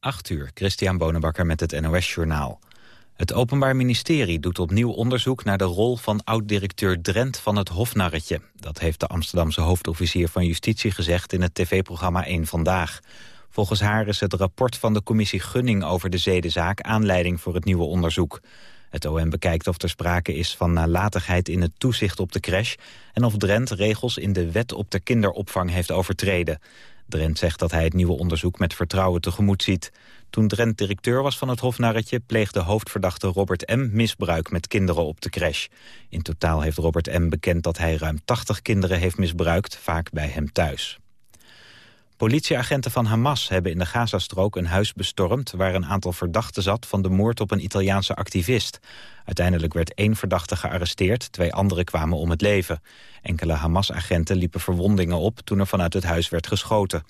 8 uur, Christian Bonenbakker met het NOS Journaal. Het Openbaar Ministerie doet opnieuw onderzoek naar de rol van oud-directeur Drent van het Hofnarretje. Dat heeft de Amsterdamse hoofdofficier van Justitie gezegd in het tv-programma 1 Vandaag. Volgens haar is het rapport van de commissie Gunning over de zedenzaak aanleiding voor het nieuwe onderzoek. Het OM bekijkt of er sprake is van nalatigheid in het toezicht op de crash... en of Drent regels in de wet op de kinderopvang heeft overtreden. Drent zegt dat hij het nieuwe onderzoek met vertrouwen tegemoet ziet. Toen Drent directeur was van het Hofnarretje... pleegde hoofdverdachte Robert M. misbruik met kinderen op de crash. In totaal heeft Robert M. bekend dat hij ruim 80 kinderen heeft misbruikt... vaak bij hem thuis. Politieagenten van Hamas hebben in de Gazastrook een huis bestormd... waar een aantal verdachten zat van de moord op een Italiaanse activist. Uiteindelijk werd één verdachte gearresteerd, twee anderen kwamen om het leven. Enkele Hamas-agenten liepen verwondingen op toen er vanuit het huis werd geschoten.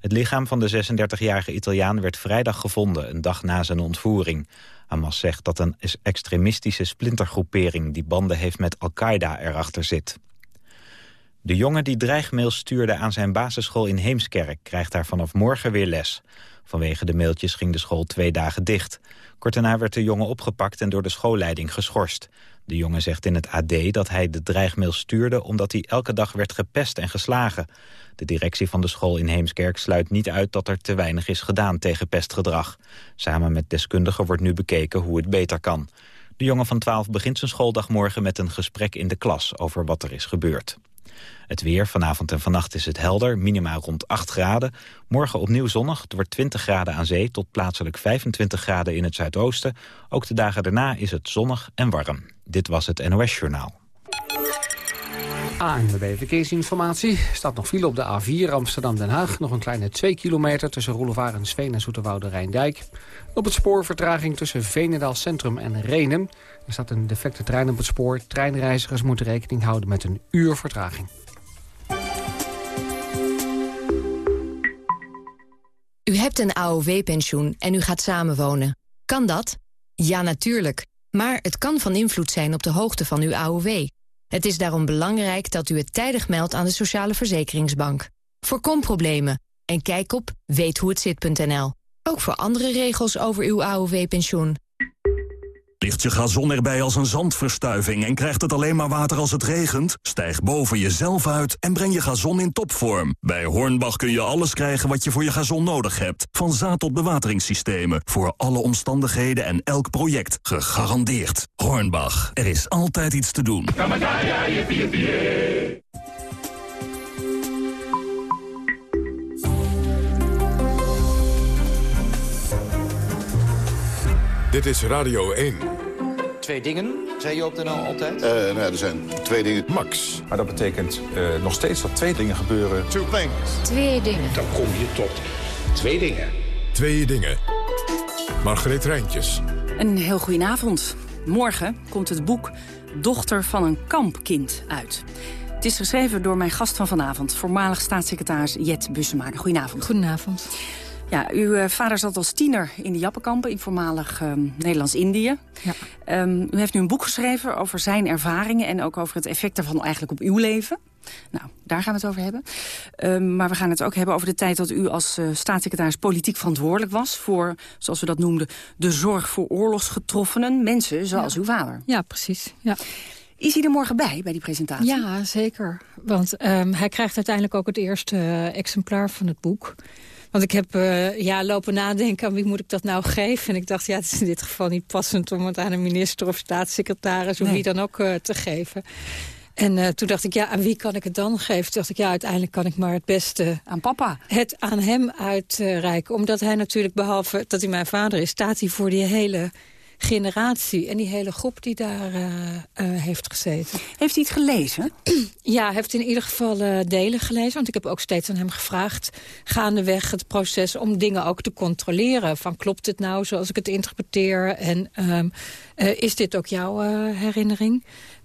Het lichaam van de 36-jarige Italiaan werd vrijdag gevonden, een dag na zijn ontvoering. Hamas zegt dat een extremistische splintergroepering die banden heeft met Al-Qaeda erachter zit. De jongen die dreigmails stuurde aan zijn basisschool in Heemskerk... krijgt daar vanaf morgen weer les. Vanwege de mailtjes ging de school twee dagen dicht. Kort daarna werd de jongen opgepakt en door de schoolleiding geschorst. De jongen zegt in het AD dat hij de dreigmail stuurde... omdat hij elke dag werd gepest en geslagen. De directie van de school in Heemskerk sluit niet uit... dat er te weinig is gedaan tegen pestgedrag. Samen met deskundigen wordt nu bekeken hoe het beter kan. De jongen van 12 begint zijn schooldag morgen met een gesprek in de klas... over wat er is gebeurd. Het weer, vanavond en vannacht is het helder, minima rond 8 graden. Morgen opnieuw zonnig, het wordt 20 graden aan zee... tot plaatselijk 25 graden in het zuidoosten. Ook de dagen daarna is het zonnig en warm. Dit was het NOS Journaal. ANWB Verkeersinformatie. staat nog file op de A4 Amsterdam-Den Haag. Nog een kleine 2 kilometer tussen Roelevaar en Sveen en Zoeterwoude Rijndijk. Op het spoor vertraging tussen Veenendaal Centrum en Renen. Er staat een defecte trein op het spoor. Treinreizigers moeten rekening houden met een uur vertraging. U hebt een AOW-pensioen en u gaat samenwonen. Kan dat? Ja, natuurlijk. Maar het kan van invloed zijn op de hoogte van uw AOW. Het is daarom belangrijk dat u het tijdig meldt aan de Sociale Verzekeringsbank. Voorkom problemen en kijk op weethoehetzit.nl. Ook voor andere regels over uw AOW-pensioen. Ligt je gazon erbij als een zandverstuiving en krijgt het alleen maar water als het regent? Stijg boven jezelf uit en breng je gazon in topvorm. Bij Hornbach kun je alles krijgen wat je voor je gazon nodig hebt. Van zaad tot bewateringssystemen. Voor alle omstandigheden en elk project. Gegarandeerd. Hornbach. Er is altijd iets te doen. Dit is Radio 1. Twee dingen, zei je op de NL altijd? Uh, nou, er zijn twee dingen. Max. Maar dat betekent uh, nog steeds dat twee dingen gebeuren. Two things. Twee dingen. Dan kom je tot twee dingen. Twee dingen. Margreet Rijntjes. Een heel goedenavond. Morgen komt het boek Dochter van een kampkind uit. Het is geschreven door mijn gast van vanavond, voormalig staatssecretaris Jet Bussemaker. Goedenavond. Goedenavond. Ja, uw uh, vader zat als tiener in de Jappenkampen in voormalig um, Nederlands-Indië. Ja. Um, u heeft nu een boek geschreven over zijn ervaringen... en ook over het effect daarvan eigenlijk op uw leven. Nou, daar gaan we het over hebben. Um, maar we gaan het ook hebben over de tijd dat u als uh, staatssecretaris politiek verantwoordelijk was... voor, zoals we dat noemden, de zorg voor oorlogsgetroffenen. Mensen zoals ja. uw vader. Ja, precies. Ja. Is hij er morgen bij, bij die presentatie? Ja, zeker. Want hij krijgt uiteindelijk ook het eerste uh, exemplaar van het boek. Want ik heb uh, ja, lopen nadenken aan wie moet ik dat nou geven. En ik dacht, ja, het is in dit geval niet passend om het aan een minister of staatssecretaris... of Nee. wie dan ook uh, te geven. En uh, toen dacht ik, ja, aan wie kan ik het dan geven? Toen dacht ik, ja, uiteindelijk kan ik maar het beste... Aan papa. Het aan hem uitreiken. Omdat hij natuurlijk, behalve dat hij mijn vader is... staat hij voor die hele generatie en die hele groep die daar uh, uh, heeft gezeten. Heeft hij het gelezen? Ja, hij heeft in ieder geval uh, delen gelezen. Want ik heb ook steeds aan hem gevraagd... gaandeweg het proces om dingen ook te controleren. Van klopt het nou zoals ik het interpreteer? En um, is dit ook jouw herinnering?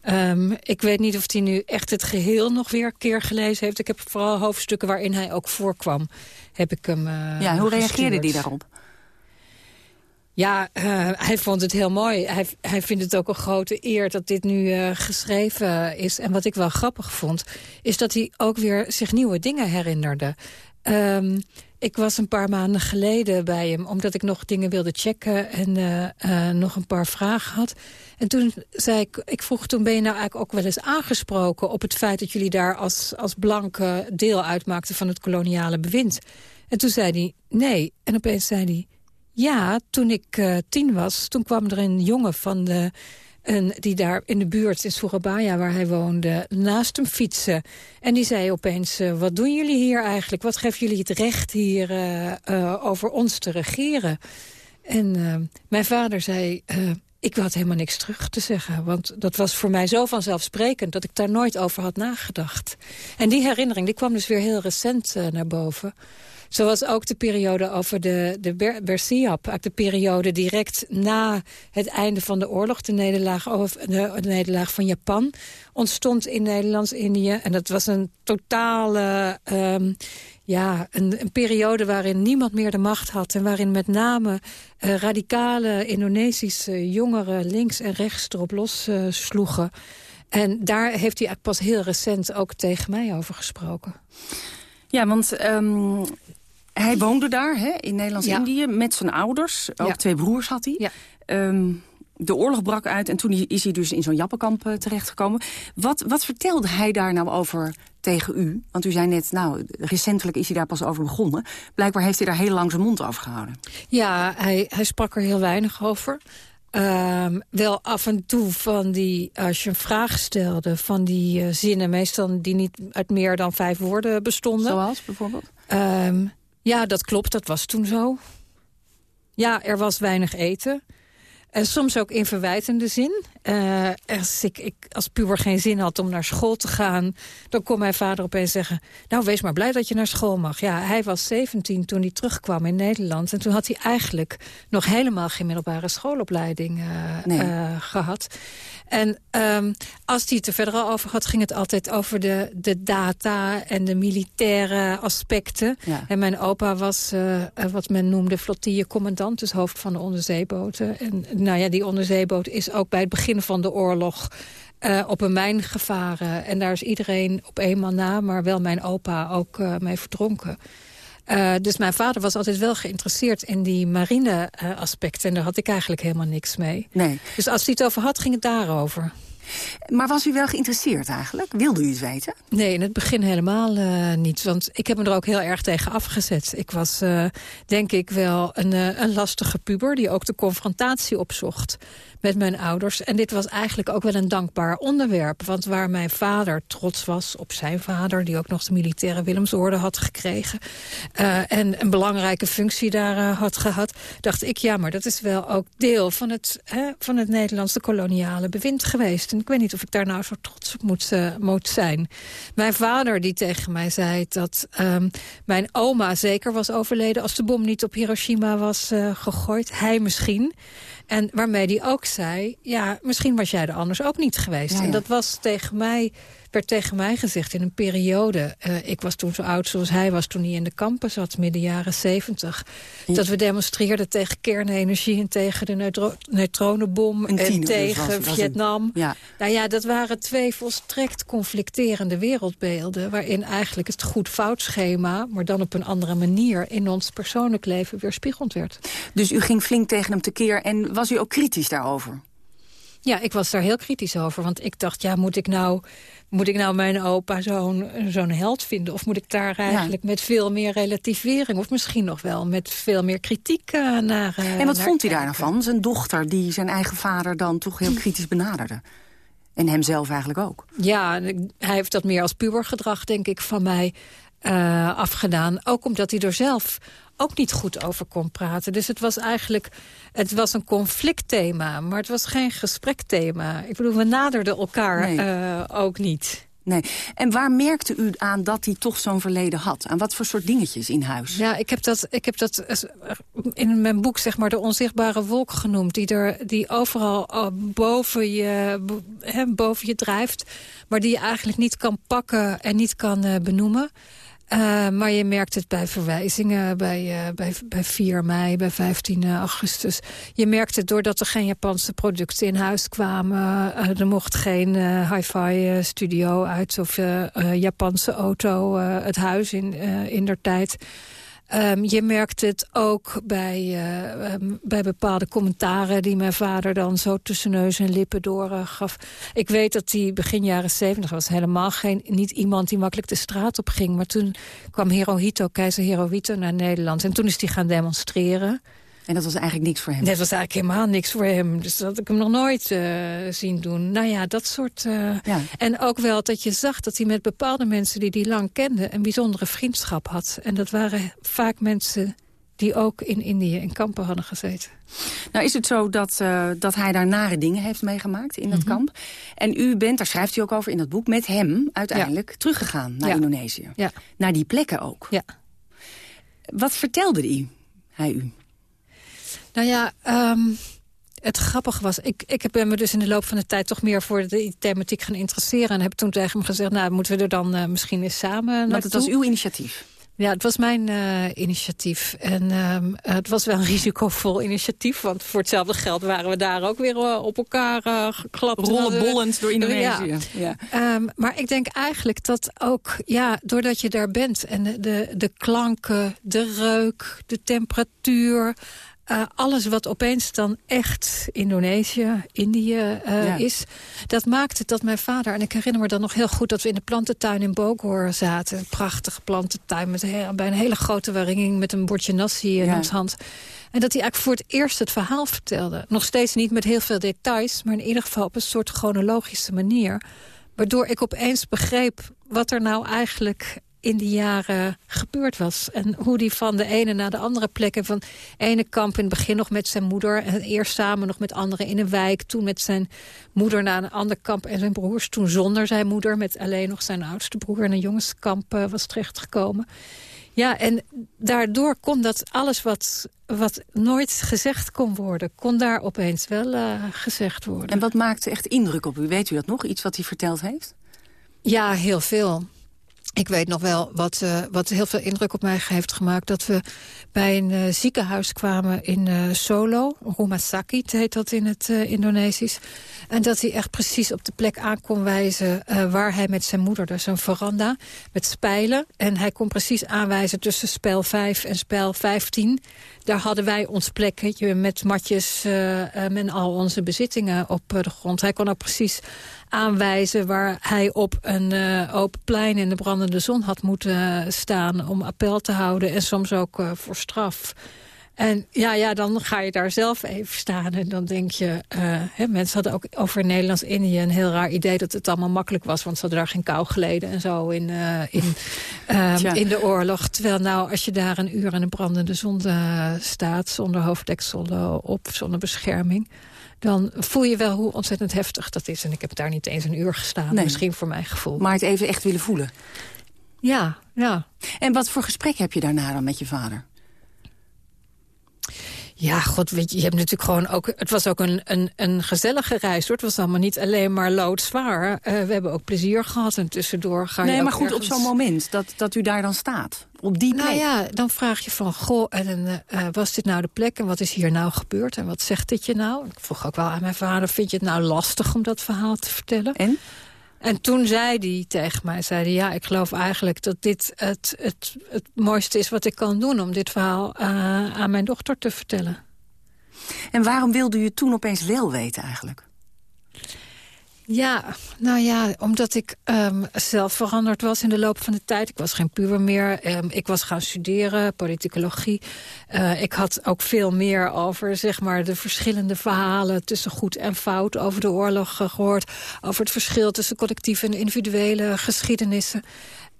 Um, ik weet niet of hij nu echt het geheel nog weer een keer gelezen heeft. Ik heb vooral hoofdstukken waarin hij ook voorkwam. Heb ik hem Ja, hoe reageerde hij daarop? Ja, uh, hij vond het heel mooi. Hij, hij vindt het ook een grote eer dat dit nu uh, geschreven is. En wat ik wel grappig vond, is dat hij ook weer zich nieuwe dingen herinnerde. Um, ik was een paar maanden geleden bij hem... omdat ik nog dingen wilde checken en uh, nog een paar vragen had. En toen zei ik, ik vroeg toen ben je nou eigenlijk ook wel eens aangesproken... op het feit dat jullie daar als, als blanke deel uitmaakten van het koloniale bewind. En toen zei hij nee. En opeens zei hij, ja, toen ik uh, tien was... toen kwam er een jongen van de en die daar in de buurt in Surabaya, waar hij woonde, naast hem fietsen. En die zei opeens, uh, wat doen jullie hier eigenlijk? Wat geeft jullie het recht hier uh, over ons te regeren? En mijn vader zei, ik had helemaal niks terug te zeggen. Want dat was voor mij zo vanzelfsprekend dat ik daar nooit over had nagedacht. En die herinnering die kwam dus weer heel recent naar boven. Zoals ook de periode over de, de Ber Bersiap. De periode direct na het einde van de oorlog. De nederlaag, of de, de nederlaag van Japan ontstond in Nederlands-Indië. En dat was een totale... Um, ja, een, een, periode waarin niemand meer de macht had... en waarin met name uh, radicale Indonesische jongeren... links en rechts erop los uh, sloegen. En daar heeft hij pas heel recent ook tegen mij over gesproken. Ja, want um, hij woonde daar hè, in Nederlands-Indië met zijn ouders. Ook twee broers had hij. Um, de oorlog brak uit en toen is hij dus in zo'n jappenkamp uh, terechtgekomen. Wat, wat vertelde hij daar nou over tegen u? Want u zei net, nou, recentelijk is hij daar pas over begonnen. Blijkbaar heeft hij daar heel lang zijn mond over gehouden. Ja, hij, hij sprak er heel weinig over. Um, wel af en toe van die, als je een vraag stelde... van die uh, zinnen, meestal die niet uit meer dan vijf woorden bestonden. Zoals bijvoorbeeld? Um, ja, dat klopt. Dat was toen zo. Ja, er was weinig eten. En soms ook in verwijtende zin. Uh, als ik, ik, als puber geen zin had om naar school te gaan... dan kon mijn vader opeens zeggen... nou, wees maar blij dat je naar school mag. Ja, hij was 17 toen hij terugkwam in Nederland. En toen had hij eigenlijk nog helemaal geen middelbare schoolopleiding uh, nee. uh, gehad. En um, als hij het er verder al over had... ging het altijd over de, de data en de militaire aspecten. Ja. En mijn opa was wat men noemde flottille-commandant... dus hoofd van de onderzeeboten. En nou ja, die onderzeeboot is ook bij het begin van de oorlog... Uh, op een mijn gevaren. En daar is iedereen op eenmaal na, maar wel mijn opa ook uh, mee verdronken. Uh, dus mijn vader was altijd wel geïnteresseerd in die marine aspecten. En daar had ik eigenlijk helemaal niks mee. Nee. Dus als hij het over had, ging het daarover. Maar was u wel geïnteresseerd eigenlijk? Wilde u het weten? Nee, in het begin helemaal uh, niet. Want ik heb me er ook heel erg tegen afgezet. Ik was, uh, denk ik, wel een, uh, een lastige puber... die ook de confrontatie opzocht met mijn ouders. En dit was eigenlijk ook wel een dankbaar onderwerp. Want waar mijn vader trots was op zijn vader... die ook nog de militaire Willemsorde had gekregen... En een belangrijke functie daar had gehad... dacht ik, ja, maar dat is wel ook deel van het, hè, van het Nederlandse koloniale bewind geweest. En ik weet niet of ik daar nou zo trots op moet, uh, moet zijn. Mijn vader die tegen mij zei dat um, mijn oma zeker was overleden... als de bom niet op Hiroshima was gegooid. Hij misschien... En waarmee hij ook zei, ja, misschien was jij er anders ook niet geweest. Ja, ja. En dat was tegen mij werd tegen mij gezegd in een periode... Uh, ik was toen zo oud zoals hij was toen hij in de kampen zat, midden jaren zeventig... Dat we demonstreerden tegen kernenergie en tegen de neutro neutronenbom... en, en tegen dus was, Vietnam. Ja. Nou ja, dat waren twee volstrekt conflicterende wereldbeelden... waarin eigenlijk het goed-fout schema, maar dan op een andere manier... in ons persoonlijk leven weerspiegeld werd. Dus u ging flink tegen hem tekeer en was u ook kritisch daarover? Ja, ik was daar heel kritisch over. Want ik dacht, ja, moet ik nou, moet ik nou mijn opa zo'n zo'n held vinden? Of moet ik daar eigenlijk ja. met veel meer relativering... of misschien nog wel met veel meer kritiek uh, naar uh, En wat vond hij daar nou van? Zijn dochter die zijn eigen vader dan toch heel kritisch benaderde? En hemzelf eigenlijk ook? Ja, hij heeft dat meer als pubergedrag, denk ik, van mij uh, afgedaan. Ook omdat hij er zelf ook niet goed over kon praten. Dus het was eigenlijk het was een conflictthema, maar het was geen gesprekthema. Ik bedoel, we naderden elkaar nee. uh, ook niet. Nee. En waar merkte u aan dat hij toch zo'n verleden had? Aan wat voor soort dingetjes in huis? Ja, ik heb dat, ik heb dat in mijn boek zeg maar de onzichtbare wolk genoemd. Die, er, die overal boven je, boven je drijft. Maar die je eigenlijk niet kan pakken en niet kan benoemen. Uh, maar je merkt het bij verwijzingen, bij, uh, bij, bij 4 mei, bij 15 augustus. Je merkt het doordat er geen Japanse producten in huis kwamen. Er mocht geen hi-fi studio uit of Japanse auto het huis in, in der tijd. Ehm, je merkt het ook bij, uh, bij bepaalde commentaren... die mijn vader dan zo tussen neus en lippen doorgaf. ik weet dat hij begin jaren zeventig was helemaal geen, niet iemand... die makkelijk de straat op ging. Maar toen kwam Hirohito, keizer Hirohito, naar Nederland. En toen is hij gaan demonstreren... En dat was eigenlijk niks voor hem? Dat was eigenlijk helemaal niks voor hem. Dus dat had ik hem nog nooit uh, zien doen. Nou ja, dat soort... Uh, ja. En ook wel dat je zag dat hij met bepaalde mensen die hij lang kende... een bijzondere vriendschap had. En dat waren vaak mensen die ook in Indië in kampen hadden gezeten. Nou is het zo dat, uh, dat hij daar nare dingen heeft meegemaakt in dat mm -hmm. kamp. En u bent, daar schrijft u ook over in dat boek... met hem uiteindelijk ja. teruggegaan naar ja. Indonesië. Ja. Naar die plekken ook. Ja. Wat vertelde hij, hij u? Nou ja, um, het grappige was... Ik, ik ben me dus in de loop van de tijd toch meer voor de thematiek gaan interesseren. En heb toen tegen hem gezegd, nou, moeten we er dan uh, misschien eens samen Want het was uw initiatief? Ja, het was mijn uh, initiatief. En um, het was wel een risicovol initiatief. Want voor hetzelfde geld waren we daar ook weer uh, op elkaar uh, geklapt. Rollenbollend door Indonesië. Ja. ja. Um, maar ik denk eigenlijk dat ook, ja, doordat je daar bent... en de, de, de klanken, de reuk, de temperatuur... Uh, alles wat opeens dan echt Indonesië, Indië uh, ja. is... dat maakt het dat mijn vader... en ik herinner me dan nog heel goed dat we in de plantentuin in Bogor zaten. Een prachtige plantentuin met bij een hele grote waringing... met een bordje nasi in ja. ons hand. En dat hij eigenlijk voor het eerst het verhaal vertelde. Nog steeds niet met heel veel details... maar in ieder geval op een soort chronologische manier. Waardoor ik opeens begreep wat er nou eigenlijk in die jaren gebeurd was. En hoe die van de ene naar de andere plekken... van ene kamp in het begin nog met zijn moeder... en eerst samen nog met anderen in een wijk... toen met zijn moeder naar een ander kamp en zijn broers... toen zonder zijn moeder met alleen nog zijn oudste broer... in een jongenskamp uh, was terechtgekomen. Ja, en daardoor kon dat alles wat, wat nooit gezegd kon worden... kon daar opeens wel uh, gezegd worden. En wat maakte echt indruk op u? Weet u dat nog? Iets wat hij verteld heeft? Ja, heel veel. Ik weet nog wel wat, uh, wat heel veel indruk op mij heeft gemaakt... dat we bij een uh, ziekenhuis kwamen in uh, Solo. Rumasaki heet dat in het Indonesisch. En dat hij echt precies op de plek aan kon wijzen... waar hij met zijn moeder, dus een veranda, met spijlen. En hij kon precies aanwijzen tussen spel 5 en spel 15. Daar hadden wij ons plekje met matjes en al onze bezittingen op de grond. Hij kon ook precies aanwijzen waar hij op een uh, open plein in de brandende zon had moeten staan om appel te houden en soms ook uh, voor straf. En ja, ja, dan ga je daar zelf even staan en dan denk je... Uh, hè, mensen hadden ook over Nederlands-Indië een heel raar idee... dat het allemaal makkelijk was, want ze hadden daar geen kou geleden... en zo in, uh, in, uh, in de oorlog. Terwijl nou, als je daar een uur in de brandende zon staat... zonder hoofddeksel op, zonder bescherming dan voel je wel hoe ontzettend heftig dat is. En ik heb daar niet eens een uur gestaan, nee. misschien voor mijn gevoel. Maar het even echt willen voelen? Ja, ja. En wat voor gesprek heb je daarna dan met je vader? Ja, god, weet je, je hebt natuurlijk gewoon ook... Het was ook een, een, een gezellige reis, hoor. Het was allemaal niet alleen maar loodzwaar. Uh, we hebben ook plezier gehad en tussendoor ga je Nee, maar goed, ergens... op zo'n moment dat, dat u daar dan staat. Op die plek. Nou ja, dan vraag je van, goh, en, uh, was dit nou de plek? En wat is hier nou gebeurd? En wat zegt dit je nou? Ik vroeg ook wel aan mijn vader, vind je het nou lastig om dat verhaal te vertellen? En? En toen zei hij tegen mij, zei hij, ja, ik geloof eigenlijk dat dit het, het, het mooiste is wat ik kan doen... om dit verhaal uh, aan mijn dochter te vertellen. En waarom wilde het toen opeens wel weten eigenlijk? Ja, nou ja, omdat ik um, zelf veranderd was in de loop van de tijd. Ik was geen puber meer. Um, ik was gaan studeren, politicologie. Uh, ik had ook veel meer over zeg maar, de verschillende verhalen... tussen goed en fout over de oorlog gehoord. Over het verschil tussen collectieve en individuele geschiedenissen.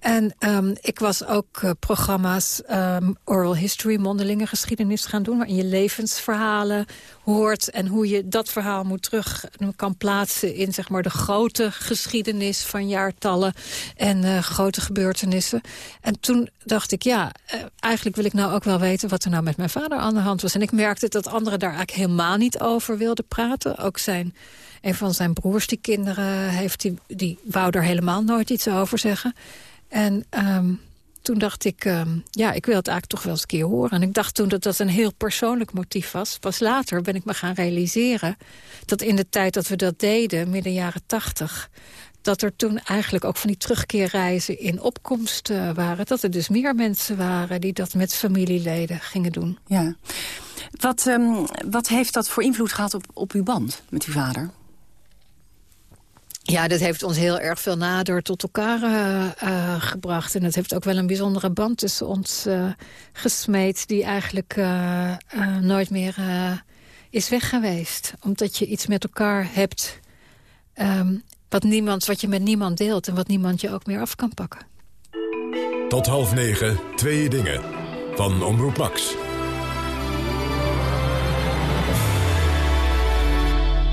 En um, ik was ook uh, programma's um, oral history, mondelinge geschiedenis gaan doen... waarin je levensverhalen hoort en hoe je dat verhaal moet terug kan plaatsen... in zeg maar, de grote geschiedenis van jaartallen en uh, grote gebeurtenissen. En toen dacht ik, ja, eigenlijk wil ik nou ook wel weten... wat er nou met mijn vader aan de hand was. En ik merkte dat anderen daar eigenlijk helemaal niet over wilden praten. Ook zijn... Een van zijn broers die kinderen heeft, die, die wou er helemaal nooit iets over zeggen. En um, toen dacht ik, um, ja, ik wil het eigenlijk toch wel eens een keer horen. En ik dacht toen dat dat een heel persoonlijk motief was. Pas later ben ik me gaan realiseren dat in de tijd dat we dat deden, midden jaren tachtig... dat er toen eigenlijk ook van die terugkeerreizen in opkomst uh, waren. Dat er dus meer mensen waren die dat met familieleden gingen doen. Ja. Wat, um, wat heeft dat voor invloed gehad op, op uw band met uw vader? Ja, dat heeft ons heel erg veel nader tot elkaar uh, uh, gebracht. En het heeft ook wel een bijzondere band tussen ons uh, gesmeed... die eigenlijk nooit meer is weg geweest. Omdat je iets met elkaar hebt... Um, wat, niemand, wat je met niemand deelt en wat niemand je ook meer af kan pakken. Tot half negen, twee dingen. Van Omroep Max.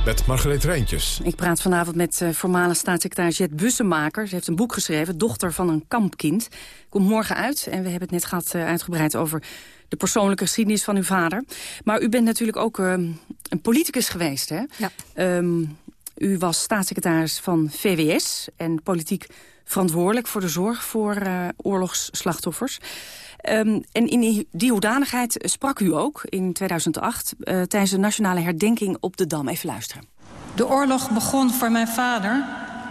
Met Margreet Rijntjes. Ik praat vanavond met uh, voormalig staatssecretaris Jet Bussemaker. Ze heeft een boek geschreven, Dochter van een kampkind. Komt morgen uit en we hebben het net gehad uh, uitgebreid over de persoonlijke geschiedenis van uw vader. Maar u bent natuurlijk ook uh, een politicus geweest, hè? Ja. Um, u was staatssecretaris van VWS en politiek verantwoordelijk voor de zorg voor uh, oorlogsslachtoffers. Um, en in die hoedanigheid sprak u ook in 2008 uh, tijdens de nationale herdenking op de Dam. Even luisteren. De oorlog begon voor mijn vader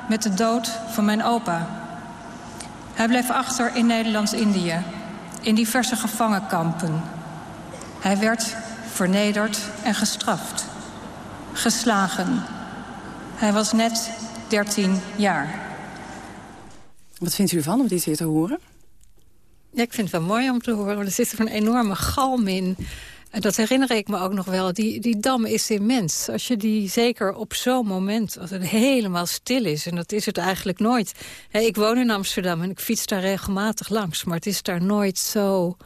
met de dood van mijn opa. Hij bleef achter in Nederlands-Indië, in diverse gevangenkampen. Hij werd vernederd en gestraft, geslagen hij was net 13 jaar. Wat vindt u ervan om dit weer te horen? Ja, ik vind het wel mooi om te horen. Want er zit er een enorme galm in. En dat herinner ik me ook nog wel. Die, die dam is immens. Als je die zeker op zo'n moment, als het helemaal stil is... en dat is het eigenlijk nooit. ik woon in Amsterdam en ik fiets daar regelmatig langs. Maar het is daar nooit zo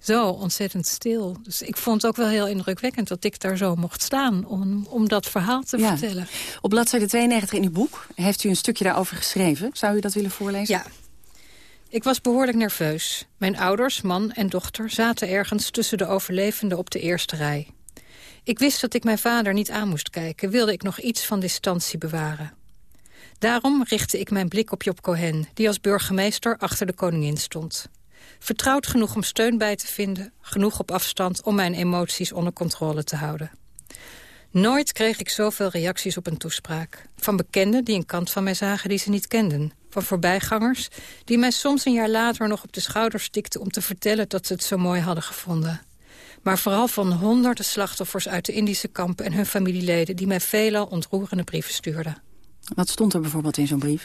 zo ontzettend stil. Dus ik vond het ook wel heel indrukwekkend dat ik daar zo mocht staan... om, om dat verhaal te vertellen. Op bladzijde 92 in uw boek heeft u een stukje daarover geschreven. Zou u dat willen voorlezen? Ja. Ik was behoorlijk nerveus. Mijn ouders, man en dochter, zaten ergens tussen de overlevenden op de eerste rij. Ik wist dat ik mijn vader niet aan moest kijken, wilde ik nog iets van distantie bewaren. Daarom richtte ik mijn blik op Job Cohen, die als burgemeester achter de koningin stond. Vertrouwd genoeg om steun bij te vinden, genoeg op afstand om mijn emoties onder controle te houden. Nooit kreeg ik zoveel reacties op een toespraak. Van bekenden die een kant van mij zagen die ze niet kenden. Van voorbijgangers die mij soms een jaar later nog op de schouders stikten... om te vertellen dat ze het zo mooi hadden gevonden. Maar vooral van honderden slachtoffers uit de Indische kampen... en hun familieleden die mij veelal ontroerende brieven stuurden. Wat stond er bijvoorbeeld in zo'n brief?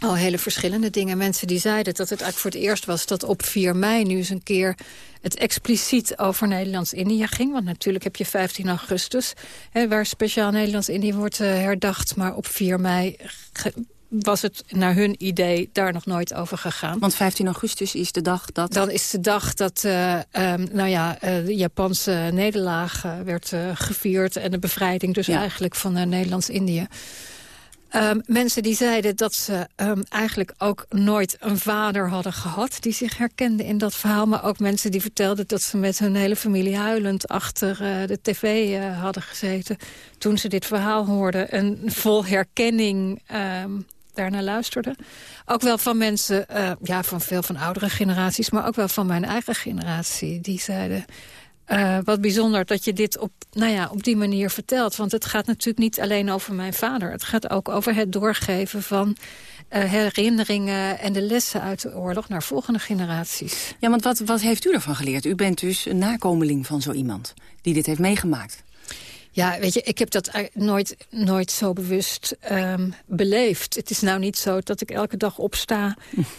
Al hele verschillende dingen. Mensen die zeiden dat het eigenlijk voor het eerst was... dat op 4 mei nu eens een keer het expliciet over Nederlands-Indië ging. Want natuurlijk heb je 15 augustus... Hè, waar speciaal Nederlands-Indië wordt uh, herdacht. Maar op 4 mei was het naar hun idee daar nog nooit over gegaan. Want 15 augustus is de dag dat... Dan is de dag dat uh, um, nou ja, uh, de Japanse nederlaag werd gevierd... en de bevrijding dus ja. eigenlijk van Nederlands-Indië. Um, mensen die zeiden dat ze um, eigenlijk ook nooit een vader hadden gehad... die zich herkenden in dat verhaal. Maar ook mensen die vertelden dat ze met hun hele familie huilend... achter uh, de tv uh, hadden gezeten toen ze dit verhaal hoorden. En vol herkenning um, daarnaar luisterden. Ook wel van mensen, uh, ja, van veel van oudere generaties... maar ook wel van mijn eigen generatie. Die zeiden, uh, wat bijzonder dat je dit op, nou ja, op die manier vertelt. Want het gaat natuurlijk niet alleen over mijn vader. Het gaat ook over het doorgeven van uh, herinneringen en de lessen uit de oorlog naar volgende generaties. Ja, want wat, wat heeft u ervan geleerd? U bent dus een nakomeling van zo iemand die dit heeft meegemaakt. Ja, weet je, ik heb dat nooit, nooit zo bewust um, beleefd. Het is nou niet zo dat ik elke dag opsta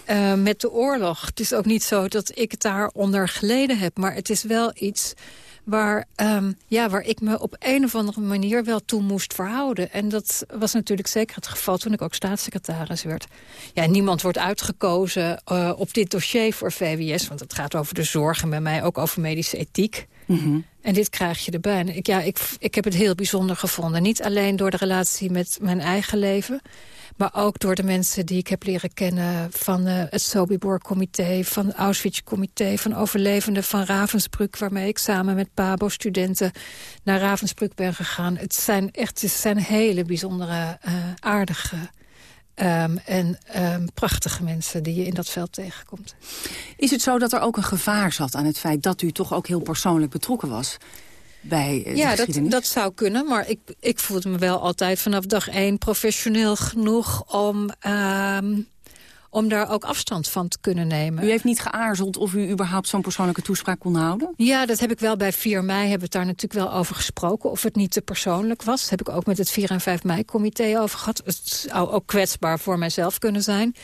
uh, met de oorlog. Het is ook niet zo dat ik het daaronder geleden heb. Maar het is wel iets waar, um, ja, waar ik me op een of andere manier wel toe moest verhouden. En dat was natuurlijk zeker het geval toen ik ook staatssecretaris werd. Ja, niemand wordt uitgekozen uh, op dit dossier voor VWS... want het gaat over de zorg en bij mij ook over medische ethiek. -hmm. En dit krijg je erbij. Ik, ja, ik, ik heb het heel bijzonder gevonden. Niet alleen door de relatie met mijn eigen leven... maar ook door de mensen die ik heb leren kennen... van uh, het Sobibor-comité, van Auschwitz-comité... van overlevenden van Ravensbrück... waarmee ik samen met PABO-studenten naar Ravensbrück ben gegaan. Het zijn echt het zijn hele bijzondere, uh, aardige Um, en um, prachtige mensen die je in dat veld tegenkomt. Is het zo dat er ook een gevaar zat aan het feit dat u toch ook heel persoonlijk betrokken was? bij uh, Ja, dat, dat zou kunnen, maar ik, ik voelde me wel altijd vanaf dag één professioneel genoeg om... Uh, om daar ook afstand van te kunnen nemen. U heeft niet geaarzeld of u überhaupt zo'n persoonlijke toespraak kon houden? Ja, dat heb ik wel bij 4 mei, hebben we het daar natuurlijk wel over gesproken. Of het niet te persoonlijk was. Dat heb ik ook met het 4 en 5 mei-comité over gehad. Het zou ook kwetsbaar voor mijzelf kunnen zijn.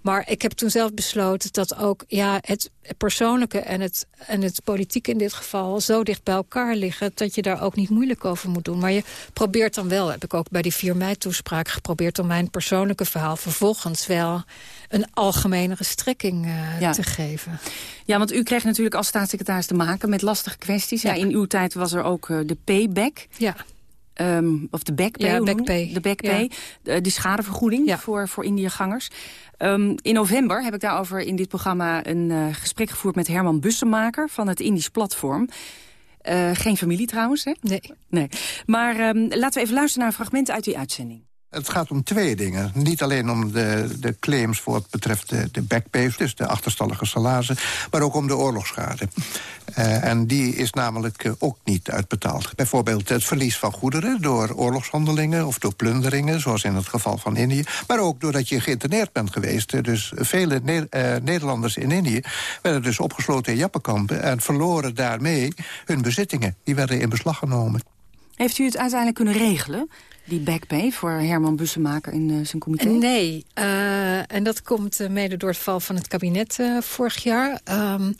Maar ik heb toen zelf besloten dat ook ja, het persoonlijke en het, en het politieke in dit geval zo dicht bij elkaar liggen... dat je daar ook niet moeilijk over moet doen. Maar je probeert dan wel, heb ik ook bij die 4 mei-toespraak geprobeerd... om mijn persoonlijke verhaal vervolgens wel een algemenere strekking uh, ja. te geven. Ja, want u kreeg natuurlijk als staatssecretaris te maken met lastige kwesties. Ja. ja in uw tijd was er ook uh, de payback. Ja. Um, of de backpay, ja, backpay. De backpay, ja. schadevergoeding ja. voor, voor Indiëgangers. Um, in november heb ik daarover in dit programma een uh, gesprek gevoerd... met Herman Bussemaker van het Indisch Platform. Uh, geen familie trouwens, hè? Nee. nee. Maar um, laten we even luisteren naar een fragment uit die uitzending. Het gaat om twee dingen. Niet alleen om de, de claims voor wat betreft de, de dus de achterstallige salarissen, maar ook om de oorlogsschade. Uh, en die is namelijk uh, ook niet uitbetaald. Bijvoorbeeld het verlies van goederen door oorlogshandelingen... of door plunderingen, zoals in het geval van Indië. Maar ook doordat je geïnterneerd bent geweest. Dus vele ne uh, Nederlanders in Indië werden dus opgesloten in jappenkampen... en verloren daarmee hun bezittingen. Die werden in beslag genomen. Heeft u het uiteindelijk kunnen regelen? Die backpay voor Herman Bussemaker in uh, zijn comité? Nee, uh, en dat komt uh, mede door het val van het kabinet vorig jaar. Um,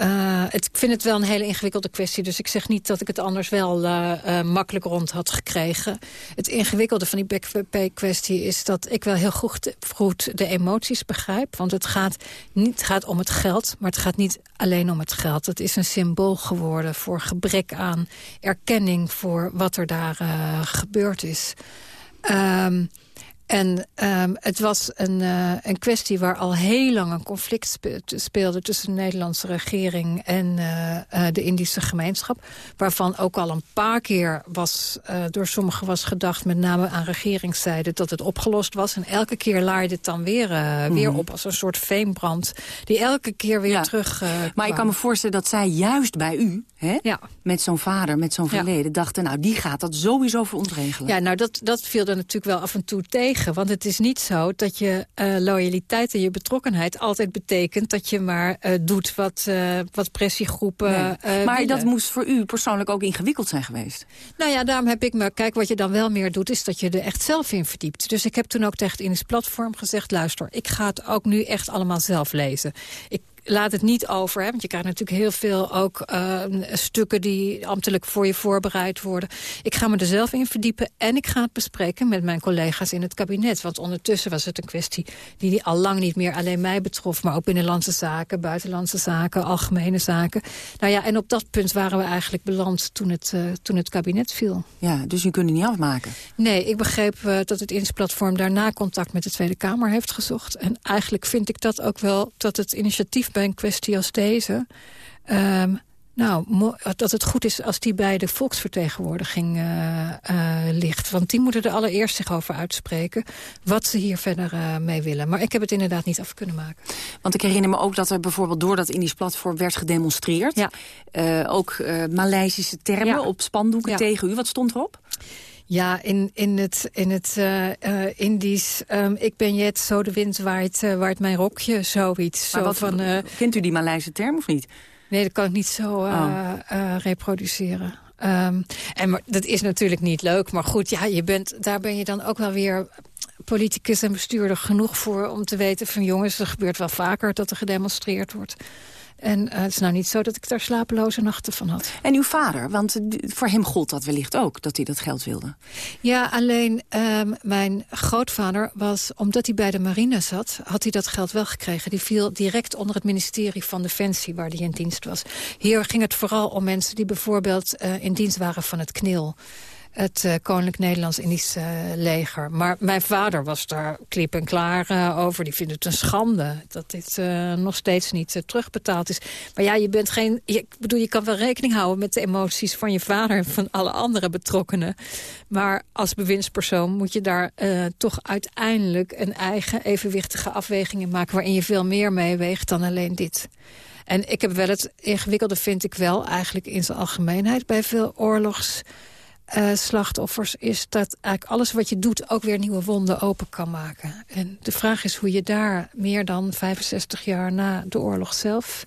Uh, het, ik vind het wel een hele ingewikkelde kwestie. Dus ik zeg niet dat ik het anders wel uh, uh, makkelijk rond had gekregen. Het ingewikkelde van die backpay-kwestie is dat ik wel heel goed, goed, de emoties begrijp. Want het gaat niet gaat om het geld, maar het gaat niet alleen om het geld. Het is een symbool geworden voor gebrek aan erkenning... voor wat er daar gebeurd is. Um, en um, het was een, uh, een kwestie waar al heel lang een conflict speelde... tussen de Nederlandse regering en uh, uh, de Indische gemeenschap. Waarvan ook al een paar keer was, door sommigen was gedacht... met name aan regeringszijde dat het opgelost was. En elke keer laaide het dan weer, mm. weer op als een soort veenbrand... die elke keer weer ja. terug Maar ik kan me voorstellen dat zij juist bij u... Hè, ja. met zo'n vader, met zo'n verleden, ja. dachten... nou, die gaat dat sowieso voor ons regelen. Ja, nou, dat, dat viel er natuurlijk wel af en toe tegen want het is niet zo dat je uh, loyaliteit en je betrokkenheid altijd betekent dat je maar uh, doet wat, uh, wat pressiegroepen nee. Maar willen. dat moest voor u persoonlijk ook ingewikkeld zijn geweest? Nou ja, daarom heb ik me... Kijk, wat je dan wel meer doet, is dat je er echt zelf in verdiept. Dus ik heb toen ook tegen het Indisch Platform gezegd... luister, ik ga het ook nu echt allemaal zelf lezen. Ik laat het niet over. Hè, want je krijgt natuurlijk heel veel ook uh, stukken die ambtelijk voor je voorbereid worden. Ik ga me er zelf in verdiepen en ik ga het bespreken met mijn collega's in het kabinet. Want ondertussen was het een kwestie die al lang niet meer alleen mij betrof. Maar ook binnenlandse zaken, buitenlandse zaken, algemene zaken. Nou ja, en op dat punt waren we eigenlijk beland toen het, uh, toen het kabinet viel. Ja, dus u kunt het niet afmaken? Nee, ik begreep uh, dat het Insplatform daarna contact met de Tweede Kamer heeft gezocht. En eigenlijk vind ik dat ook wel dat het initiatief bij een kwestie als deze... Um, nou, dat het goed is als die bij de volksvertegenwoordiging uh, uh, ligt. Want die moeten er allereerst zich over uitspreken... wat ze hier verder uh, mee willen. Maar ik heb het inderdaad niet af kunnen maken. Want ik herinner me ook dat er bijvoorbeeld door dat Indisch platform werd gedemonstreerd. Ja. ook Maleisische termen ja. op spandoeken ja. tegen u. Wat stond erop? Ja, in, in het, in het uh, uh, Indisch, um, ik ben jet, zo de wind waait, uh, waait mijn rokje, zoiets. Maar zo wat, van, kent u die Maleise term of niet? Nee, dat kan ik niet zo oh. reproduceren. Um, en maar, dat is natuurlijk niet leuk, maar goed, ja, je bent, daar ben je dan ook wel weer politicus en bestuurder genoeg voor... om te weten van jongens, er gebeurt wel vaker dat er gedemonstreerd wordt. En uh, het is nou niet zo dat ik daar slapeloze nachten van had. En uw vader, want voor hem gold dat wellicht ook, dat hij dat geld wilde. Ja, alleen um, mijn grootvader was, omdat hij bij de marine zat... had hij dat geld wel gekregen. Die viel direct onder het ministerie van Defensie, waar hij in dienst was. Hier ging het vooral om mensen die bijvoorbeeld uh, in dienst waren van het KNIL het uh, Koninklijk Nederlands-Indisch uh, leger. Maar mijn vader was daar klip en klaar uh, over. Die vindt het een schande dat dit nog steeds niet terugbetaald is. Maar ja, je bent geen... Ik bedoel, je kan wel rekening houden met de emoties van je vader... en van alle andere betrokkenen. Maar als bewindspersoon moet je daar toch uiteindelijk... een eigen evenwichtige afweging in maken... waarin je veel meer meeweegt dan alleen dit. En ik heb wel het ingewikkelde, vind ik wel, eigenlijk in zijn algemeenheid... bij veel oorlogsslachtoffers... is dat eigenlijk alles wat je doet ook weer nieuwe wonden open kan maken. En de vraag is hoe je daar meer dan 65 jaar na de oorlog zelf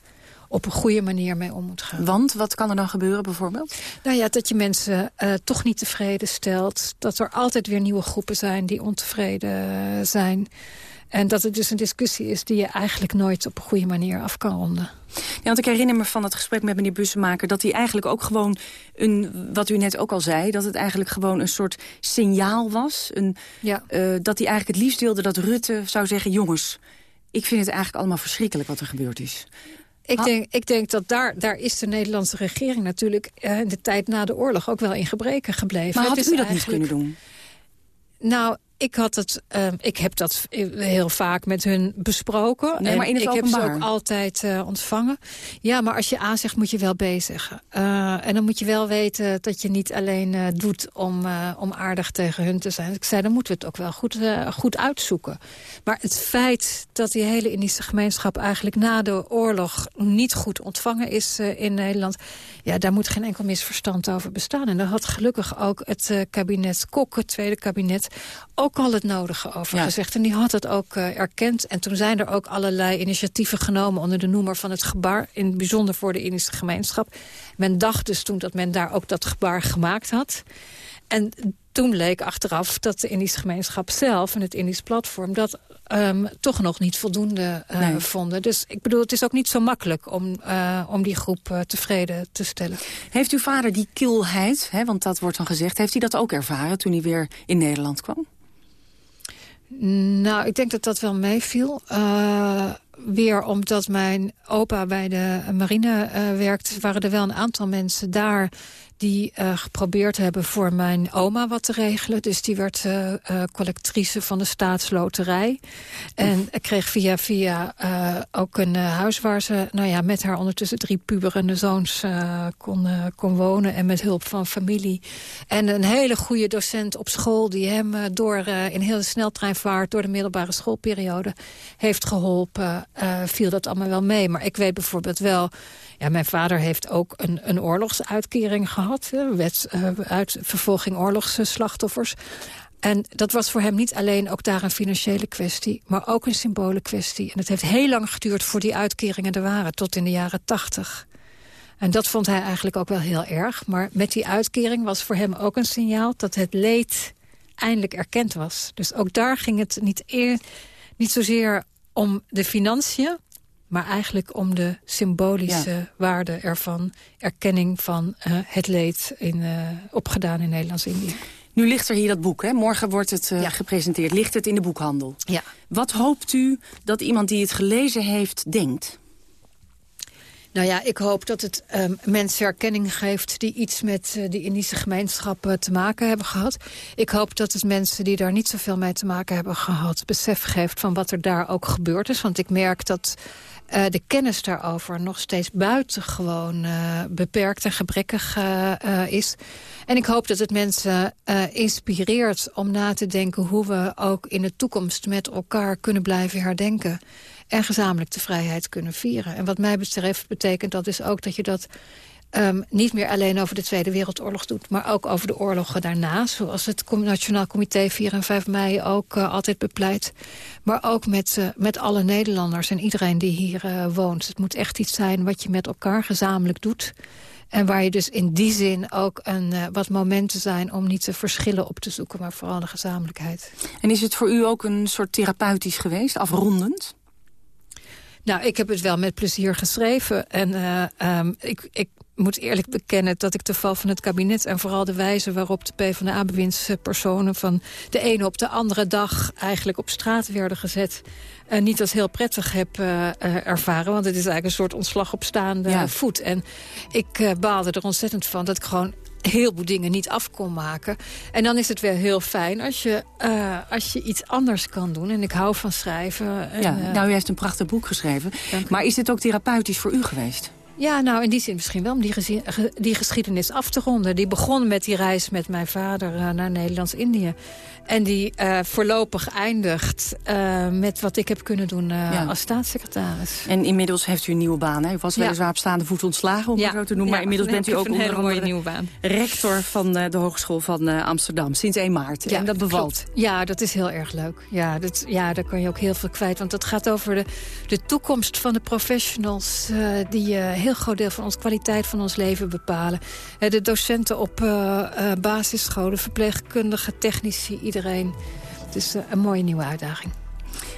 op een goede manier mee om moet gaan. Want, wat kan er dan gebeuren bijvoorbeeld? Nou ja, dat je mensen uh, toch niet tevreden stelt. Dat er altijd weer nieuwe groepen zijn die ontevreden zijn. En dat het dus een discussie is die je eigenlijk nooit op een goede manier af kan ronden. Ja, want ik herinner me van het gesprek met meneer Bussemaker... dat hij eigenlijk ook gewoon, een, wat u net ook al zei... dat het eigenlijk gewoon een soort signaal was. Een, ja. uh, dat hij eigenlijk het liefst wilde dat Rutte zou zeggen... jongens, ik vind het eigenlijk allemaal verschrikkelijk wat er gebeurd is. Ik denk, ik denk dat daar, daar is de Nederlandse regering natuurlijk... Uh, in de tijd na de oorlog ook wel in gebreken gebleven. Maar had u dat niet kunnen doen? Nou, ik, had het, uh, ik heb dat heel vaak met hun besproken. Nee, maar in het ik openbaar. heb ze ook altijd uh, ontvangen. Ja, maar als je A zegt, moet je wel B zeggen. Uh, en dan moet je wel weten dat je niet alleen uh, doet om, om aardig tegen hun te zijn. Ik zei, dan moeten we het ook wel goed, goed uitzoeken. Maar het feit dat die hele Indische gemeenschap... eigenlijk na de oorlog niet goed ontvangen is in Nederland... ja, daar moet geen enkel misverstand over bestaan. En daar had gelukkig ook het kabinet Kok, het tweede kabinet... ook al het nodige over ja. gezegd. En die had het ook uh, erkend. En toen zijn er ook allerlei initiatieven genomen... onder de noemer van het gebaar. In het bijzonder voor de Indische gemeenschap. Men dacht dus toen dat men daar ook dat gebaar gemaakt had. En toen bleek achteraf dat de Indische gemeenschap zelf... en het Indisch platform dat um, toch nog niet voldoende uh, nee. vonden. Dus ik bedoel, het is ook niet zo makkelijk om, uh, om die groep uh, tevreden te stellen. Heeft uw vader die kilheid, hè, want dat wordt dan gezegd... heeft hij dat ook ervaren toen hij weer in Nederland kwam? Nou, ik denk dat dat wel meeviel. Uh, weer omdat mijn opa bij de marine uh, werkt... waren er wel een aantal mensen daar die uh, geprobeerd hebben voor mijn oma wat te regelen. Dus die werd uh, uh, collectrice van de staatsloterij. En kreeg via via ook een huis waar ze nou ja, met haar ondertussen drie puberende zoons kon, kon wonen. En met hulp van familie. En een hele goede docent op school die hem door in heel de sneltreinvaart... door de middelbare schoolperiode heeft geholpen. viel dat allemaal wel mee. Maar ik weet bijvoorbeeld wel... Ja, mijn vader heeft ook een, een oorlogsuitkering gehad. Wet, uh, uit vervolging oorlogsslachtoffers. En dat was voor hem niet alleen ook daar een financiële kwestie... maar ook een symbole kwestie. En het heeft heel lang geduurd voor die uitkeringen er waren... tot in de jaren tachtig. En dat vond hij eigenlijk ook wel heel erg. Maar met die uitkering was voor hem ook een signaal... dat het leed eindelijk erkend was. Dus ook daar ging het niet, eer, niet zozeer om de financiën maar eigenlijk om de symbolische ja. waarde ervan. Erkenning van uh, het leed in, uh, opgedaan in Nederlands-Indië. Nu ligt er hier dat boek, hè? morgen wordt het uh, ja. gepresenteerd. Ligt het in de boekhandel? Ja. Wat hoopt u dat iemand die het gelezen heeft denkt? Nou ja, ik hoop dat het um, mensen erkenning geeft... die iets met uh, die Indische gemeenschappen te maken hebben gehad. Ik hoop dat het mensen die daar niet zoveel mee te maken hebben gehad... besef geeft van wat er daar ook gebeurd is. Want ik merk dat uh, de kennis daarover nog steeds buitengewoon beperkt en gebrekkig is. En ik hoop dat het mensen inspireert om na te denken... hoe we ook in de toekomst met elkaar kunnen blijven herdenken... en gezamenlijk de vrijheid kunnen vieren. En wat mij betreft betekent dat dus ook dat je dat... Um, niet meer alleen over de Tweede Wereldoorlog doet... maar ook over de oorlogen daarna. Zoals het Nationaal Comité 4 en 5 mei ook uh, altijd bepleit. Maar ook met, uh, met alle Nederlanders en iedereen die hier uh, woont. Het moet echt iets zijn wat je met elkaar gezamenlijk doet. En waar je dus in die zin ook een, wat momenten zijn... om niet de verschillen op te zoeken, maar vooral de gezamenlijkheid. En is het voor u ook een soort therapeutisch geweest, afrondend? Nou, ik heb het wel met plezier geschreven. En uh, um, ik, ik moet eerlijk bekennen dat ik de val van het kabinet... en vooral de wijze waarop de PvdA-bewindspersonen... van de ene op de andere dag eigenlijk op straat werden gezet... Uh, niet als heel prettig heb uh, uh, ervaren. Want het is eigenlijk een soort ontslag op staande ja. voet. En ik baalde er ontzettend van dat ik gewoon heel veel dingen niet af kon maken. En dan is het wel heel fijn als je, uh, als je iets anders kan doen. En ik hou van schrijven. En, ja, nou, u heeft een prachtig boek geschreven. Maar is dit ook therapeutisch voor u geweest? Ja, nou in die zin misschien wel om die, die geschiedenis af te ronden. Die begon met die reis met mijn vader uh, naar Nederlands-Indië. En die uh, voorlopig eindigt uh, met wat ik heb kunnen doen ja. als staatssecretaris. En inmiddels heeft u een nieuwe baan. Hè? U was ja. weliswaar op staande voet ontslagen, om ja. het zo te noemen. Maar inmiddels bent u ook een hele mooie nieuwe baan. rector van de Hogeschool van Amsterdam. Sinds 1 maart. En dat bevalt. Klopt. Ja, dat is heel erg leuk. Ja, dat, ja, daar kan je ook heel veel kwijt. Want het gaat over de, de toekomst van de professionals... die heel groot deel van onze kwaliteit van ons leven bepalen. de docenten op basisscholen, verpleegkundigen, technici, iedereen. Het is een mooie nieuwe uitdaging.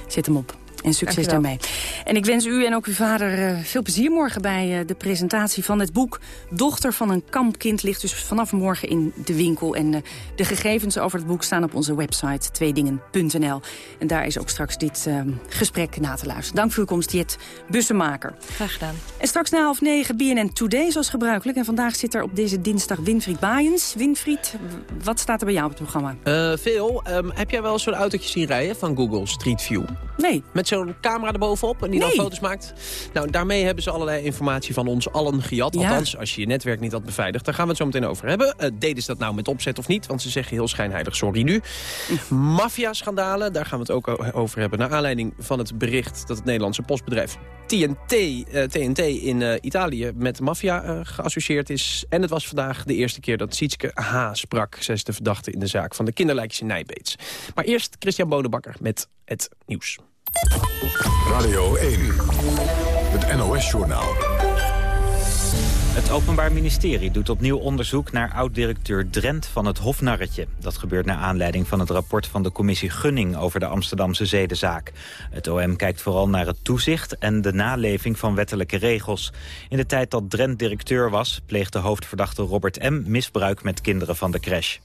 Zit hem op. En succes daarmee. En ik wens u en ook uw vader uh, veel plezier morgen bij uh, de presentatie van het boek. Dochter van een kampkind ligt dus vanaf morgen in de winkel. En uh, de gegevens over het boek staan op onze website tweedingen.nl. En daar is ook straks dit gesprek na te luisteren. Dank voor uw komst, Jet Bussemaker. Graag gedaan. En straks na half negen BNN Today zoals gebruikelijk. En vandaag zit er op deze dinsdag Winfried Baaiens. Winfried, wat staat er bij jou op het programma? veel. Um, heb jij wel zo'n autootje zien rijden van Google Street View? Nee. Met zo'n camera erbovenop en die nee. dan foto's maakt. Nou, daarmee hebben ze allerlei informatie van ons allen gejat. Ja. Althans, als je je netwerk niet had beveiligd. Daar gaan we het zo meteen over hebben. Uh, deden ze dat nou met opzet of niet? Want ze zeggen heel schijnheilig sorry nu. Maffia-schandalen, daar gaan we het ook over hebben. Naar aanleiding van het bericht dat het Nederlandse postbedrijf TNT, uh, TNT in uh, Italië met maffia uh, geassocieerd is. En het was vandaag de eerste keer dat Sietske H. sprak. Zij is de verdachte in de zaak van de kinderlijkjes in Nijbeets. Maar eerst Christian Bonenbakker met het nieuws. Radio 1, het NOS-journaal. Het Openbaar Ministerie doet opnieuw onderzoek naar oud-directeur Drent van het Hofnarretje. Dat gebeurt naar aanleiding van het rapport van de commissie Gunning over de Amsterdamse zedenzaak. Het OM kijkt vooral naar het toezicht en de naleving van wettelijke regels. In de tijd dat Drent directeur was, pleegde hoofdverdachte Robert M. misbruik met kinderen van de crash.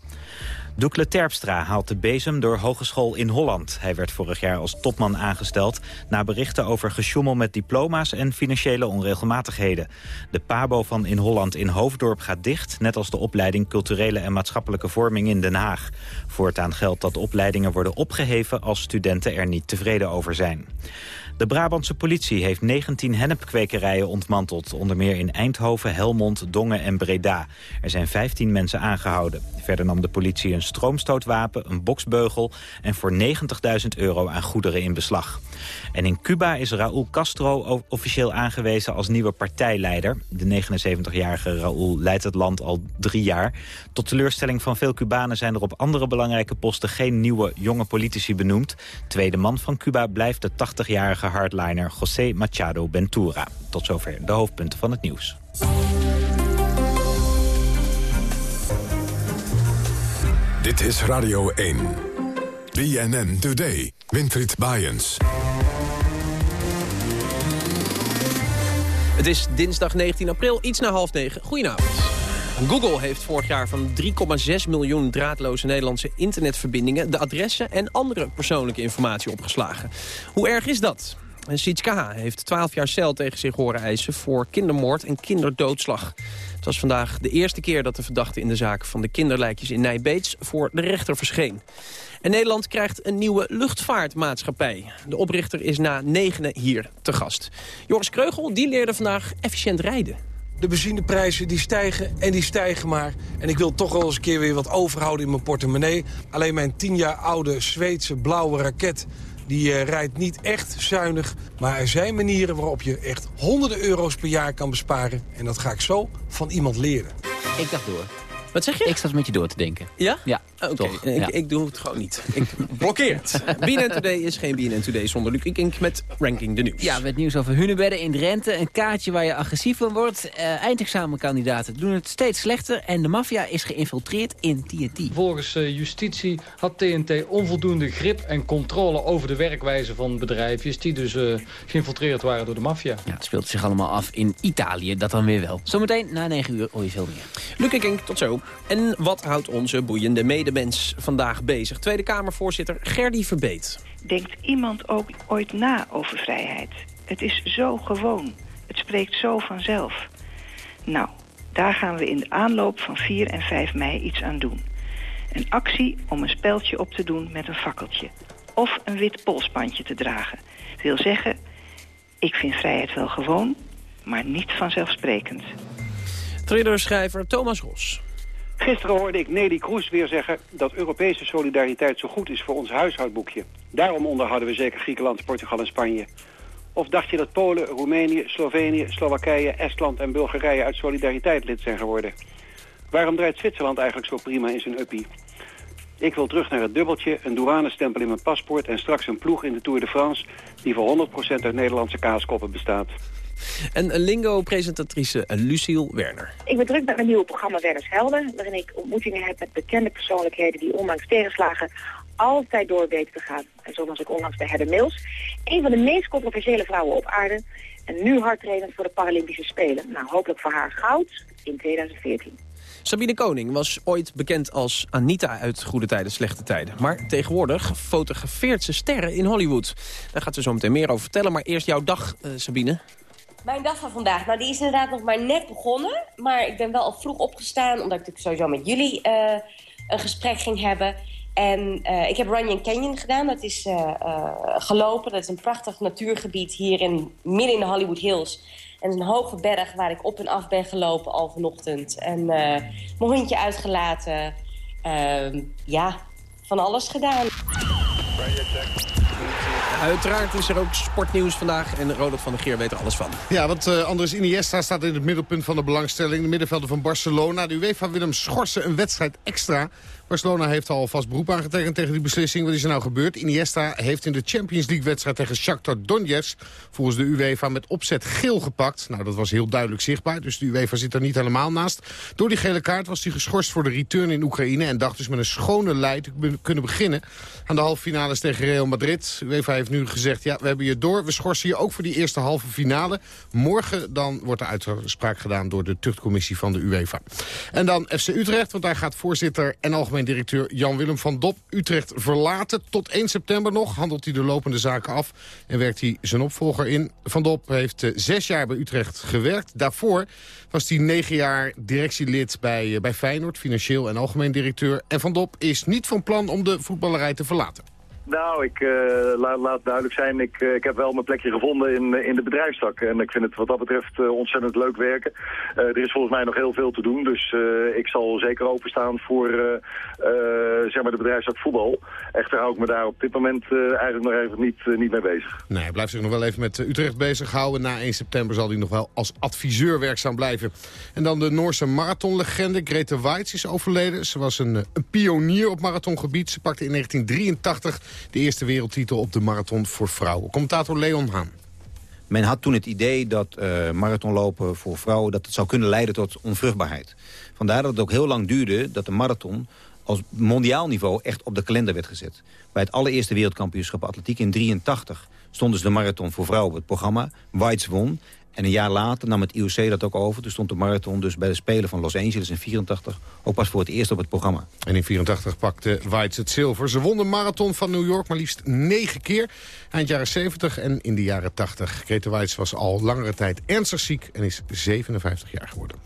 Doekle Terpstra haalt de bezem door hogeschool in Holland. Hij werd vorig jaar als topman aangesteld... na berichten over gesjoemel met diploma's en financiële onregelmatigheden. De PABO van in Holland in Hoofddorp gaat dicht... net als de opleiding Culturele en Maatschappelijke Vorming in Den Haag. Voortaan geldt dat opleidingen worden opgeheven... als studenten er niet tevreden over zijn. De Brabantse politie heeft 19 hennepkwekerijen ontmanteld. Onder meer in Eindhoven, Helmond, Dongen en Breda. Er zijn 15 mensen aangehouden. Verder nam de politie een stroomstootwapen, een boksbeugel... en voor 90.000 euro aan goederen in beslag. En in Cuba is Raúl Castro officieel aangewezen als nieuwe partijleider. De 79-jarige Raúl leidt het land al drie jaar. Tot teleurstelling van veel Cubanen zijn er op andere belangrijke posten... geen nieuwe jonge politici benoemd. Tweede man van Cuba blijft de 80-jarige hardliner José Machado Ventura. Tot zover de hoofdpunten van het nieuws. Dit is Radio 1. BNN Today. Winfried Baaiens. Het is dinsdag 19 april, iets na half negen. Goedenavond. Google heeft vorig jaar van 3,6 miljoen draadloze Nederlandse internetverbindingen... de adressen en andere persoonlijke informatie opgeslagen. Hoe erg is dat? En Sietske H. heeft 12 jaar cel tegen zich horen eisen voor kindermoord en kinderdoodslag. Het was vandaag de eerste keer dat de verdachte in de zaak van de kinderlijkjes in Nijbeets voor de rechter verscheen. En Nederland krijgt een nieuwe luchtvaartmaatschappij. De oprichter is na negenen hier te gast. Joris Kreugel die leerde vandaag efficiënt rijden. De benzineprijzen die stijgen en die stijgen maar. En ik wil toch wel eens een keer weer wat overhouden in mijn portemonnee. Alleen mijn 10 jaar oude Zweedse blauwe raket die uh, rijdt niet echt zuinig. Maar er zijn manieren waarop je echt honderden euro's per jaar kan besparen. En dat ga ik zo van iemand leren. Ik dacht door. Wat zeg je? Ik zat met je door te denken. Ja? Ja, Oké, toch. ik, ja. ik doe het gewoon niet. Ik blokkeer het. BNN Today is geen BNN Today zonder Luc Ikink met Ranking de Nieuws. Ja, met nieuws over Hunebedden in Drenthe. Een kaartje waar je agressief van wordt. Uh, eindexamenkandidaten doen het steeds slechter. En de maffia is geïnfiltreerd in TNT. Volgens uh, justitie had TNT onvoldoende grip en controle over de werkwijze van bedrijfjes... die dus uh, geïnfiltreerd waren door de maffia. Ja, het speelt zich allemaal af in Italië, dat dan weer wel. Zometeen na 9 uur hoor je veel meer. Luc Ikink, tot zo. En wat houdt onze boeiende medemens vandaag bezig? Tweede Kamervoorzitter Gerdy Verbeet. Denkt iemand ook ooit na over vrijheid? Het is zo gewoon. Het spreekt zo vanzelf. Nou, daar gaan we in de aanloop van 4 en 5 mei iets aan doen. Een actie om een speldje op te doen met een fakkeltje. Of een wit polsbandje te dragen. Wil zeggen, ik vind vrijheid wel gewoon, maar niet vanzelfsprekend. Thrillerschrijver Thomas Ros. Gisteren hoorde ik Nelly Kroes weer zeggen dat Europese solidariteit zo goed is voor ons huishoudboekje. Daarom onderhouden we zeker Griekenland, Portugal en Spanje. Of dacht je dat Polen, Roemenië, Slovenië, Slowakije, Estland en Bulgarije uit solidariteit lid zijn geworden? Waarom draait Zwitserland eigenlijk zo prima in zijn uppie? Ik wil terug naar het dubbeltje, een douanestempel in mijn paspoort... en straks een ploeg in de Tour de France... die voor 100% uit Nederlandse kaaskoppen bestaat. En een lingo-presentatrice Lucille Werner. Ik ben druk met mijn nieuwe programma Werners Helden... waarin ik ontmoetingen heb met bekende persoonlijkheden... die ondanks tegenslagen altijd door weten te gaan. En zoals ik onlangs bij Hedde Mills. Een van de meest controversiële vrouwen op aarde... en nu hardtrainend voor de Paralympische Spelen. Nou, hopelijk voor haar goud in 2014. Sabine Koning was ooit bekend als Anita uit Goede Tijden, Slechte Tijden. Maar tegenwoordig fotografeert ze sterren in Hollywood. Daar gaat ze zo meteen meer over vertellen. Maar eerst jouw dag, uh, Sabine. Mijn dag van vandaag, nou die is inderdaad nog maar net begonnen. Maar ik ben wel al vroeg opgestaan, omdat ik sowieso met jullie uh, een gesprek ging hebben. En uh, ik heb Runyon Canyon gedaan. Dat is uh, gelopen. Dat is een prachtig natuurgebied hier in, midden in de Hollywood Hills. En een hoge berg waar ik op en af ben gelopen al vanochtend. En mijn hondje uitgelaten. Ehm, ja, van alles gedaan. Uiteraard is er ook sportnieuws vandaag en Ronald van der Geer weet er alles van. Ja, want uh, Andres Iniesta staat in het middelpunt van de belangstelling. De middenvelder van Barcelona. De UEFA wil hem schorsen een wedstrijd extra. Barcelona heeft al vast beroep aangetekend tegen die beslissing. Wat is er nou gebeurd? Iniesta heeft in de Champions League-wedstrijd tegen Shakhtar Donetsk... volgens de UEFA met opzet geel gepakt. Nou, dat was heel duidelijk zichtbaar, dus de UEFA zit er niet helemaal naast. Door die gele kaart was hij geschorst voor de return in Oekraïne... en dacht dus met een schone lei te kunnen beginnen aan de halve finales tegen Real Madrid. UEFA heeft nu gezegd, ja, we hebben je door. We schorsen je ook voor die eerste halve finale. Morgen dan wordt de uitspraak gedaan door de tuchtcommissie van de UEFA. En dan FC Utrecht, want daar gaat voorzitter en algemeen directeur Jan-Willem van Dop Utrecht verlaten. Tot 1 september nog handelt hij de lopende zaken af en werkt hij zijn opvolger in. Van Dop heeft uh, zes jaar bij Utrecht gewerkt. Daarvoor was hij negen jaar directielid bij, uh, bij Feyenoord, financieel en algemeen directeur. En Van Dop is niet van plan om de voetballerij te verlaten. Nou, ik uh, laat, laat, duidelijk zijn, ik, uh, ik heb wel mijn plekje gevonden in, in de bedrijfstak. En ik vind het wat dat betreft ontzettend leuk werken. er is volgens mij nog heel veel te doen, dus ik zal zeker openstaan voor zeg maar de bedrijfstak voetbal. Echter hou ik me daar op dit moment eigenlijk nog even niet, niet mee bezig. Nee, hij blijft zich nog wel even met Utrecht bezighouden. Na 1 september zal hij nog wel als adviseur werkzaam blijven. En dan de Noorse marathonlegende Grete Weitz is overleden. Ze was een, een pionier op marathongebied. Ze pakte in 1983 de eerste wereldtitel op de marathon voor vrouwen. Commentator Leon Haan. Men had toen het idee dat uh, marathonlopen voor vrouwen... dat het zou kunnen leiden tot onvruchtbaarheid. Vandaar dat het ook heel lang duurde dat de marathon als mondiaal niveau echt op de kalender werd gezet. Bij het allereerste wereldkampioenschap atletiek in 83 stond dus de marathon voor vrouwen op het programma. Weitz won en een jaar later nam het IOC dat ook over. Toen stond de marathon dus bij de Spelen van Los Angeles in 84... ook pas voor het eerst op het programma. En in 84 pakte Weitz het zilver. Ze won de marathon van New York maar liefst negen keer. Eind jaren 70 en in de jaren 80. Grete Weitz was al langere tijd ernstig ziek en is 57 jaar geworden.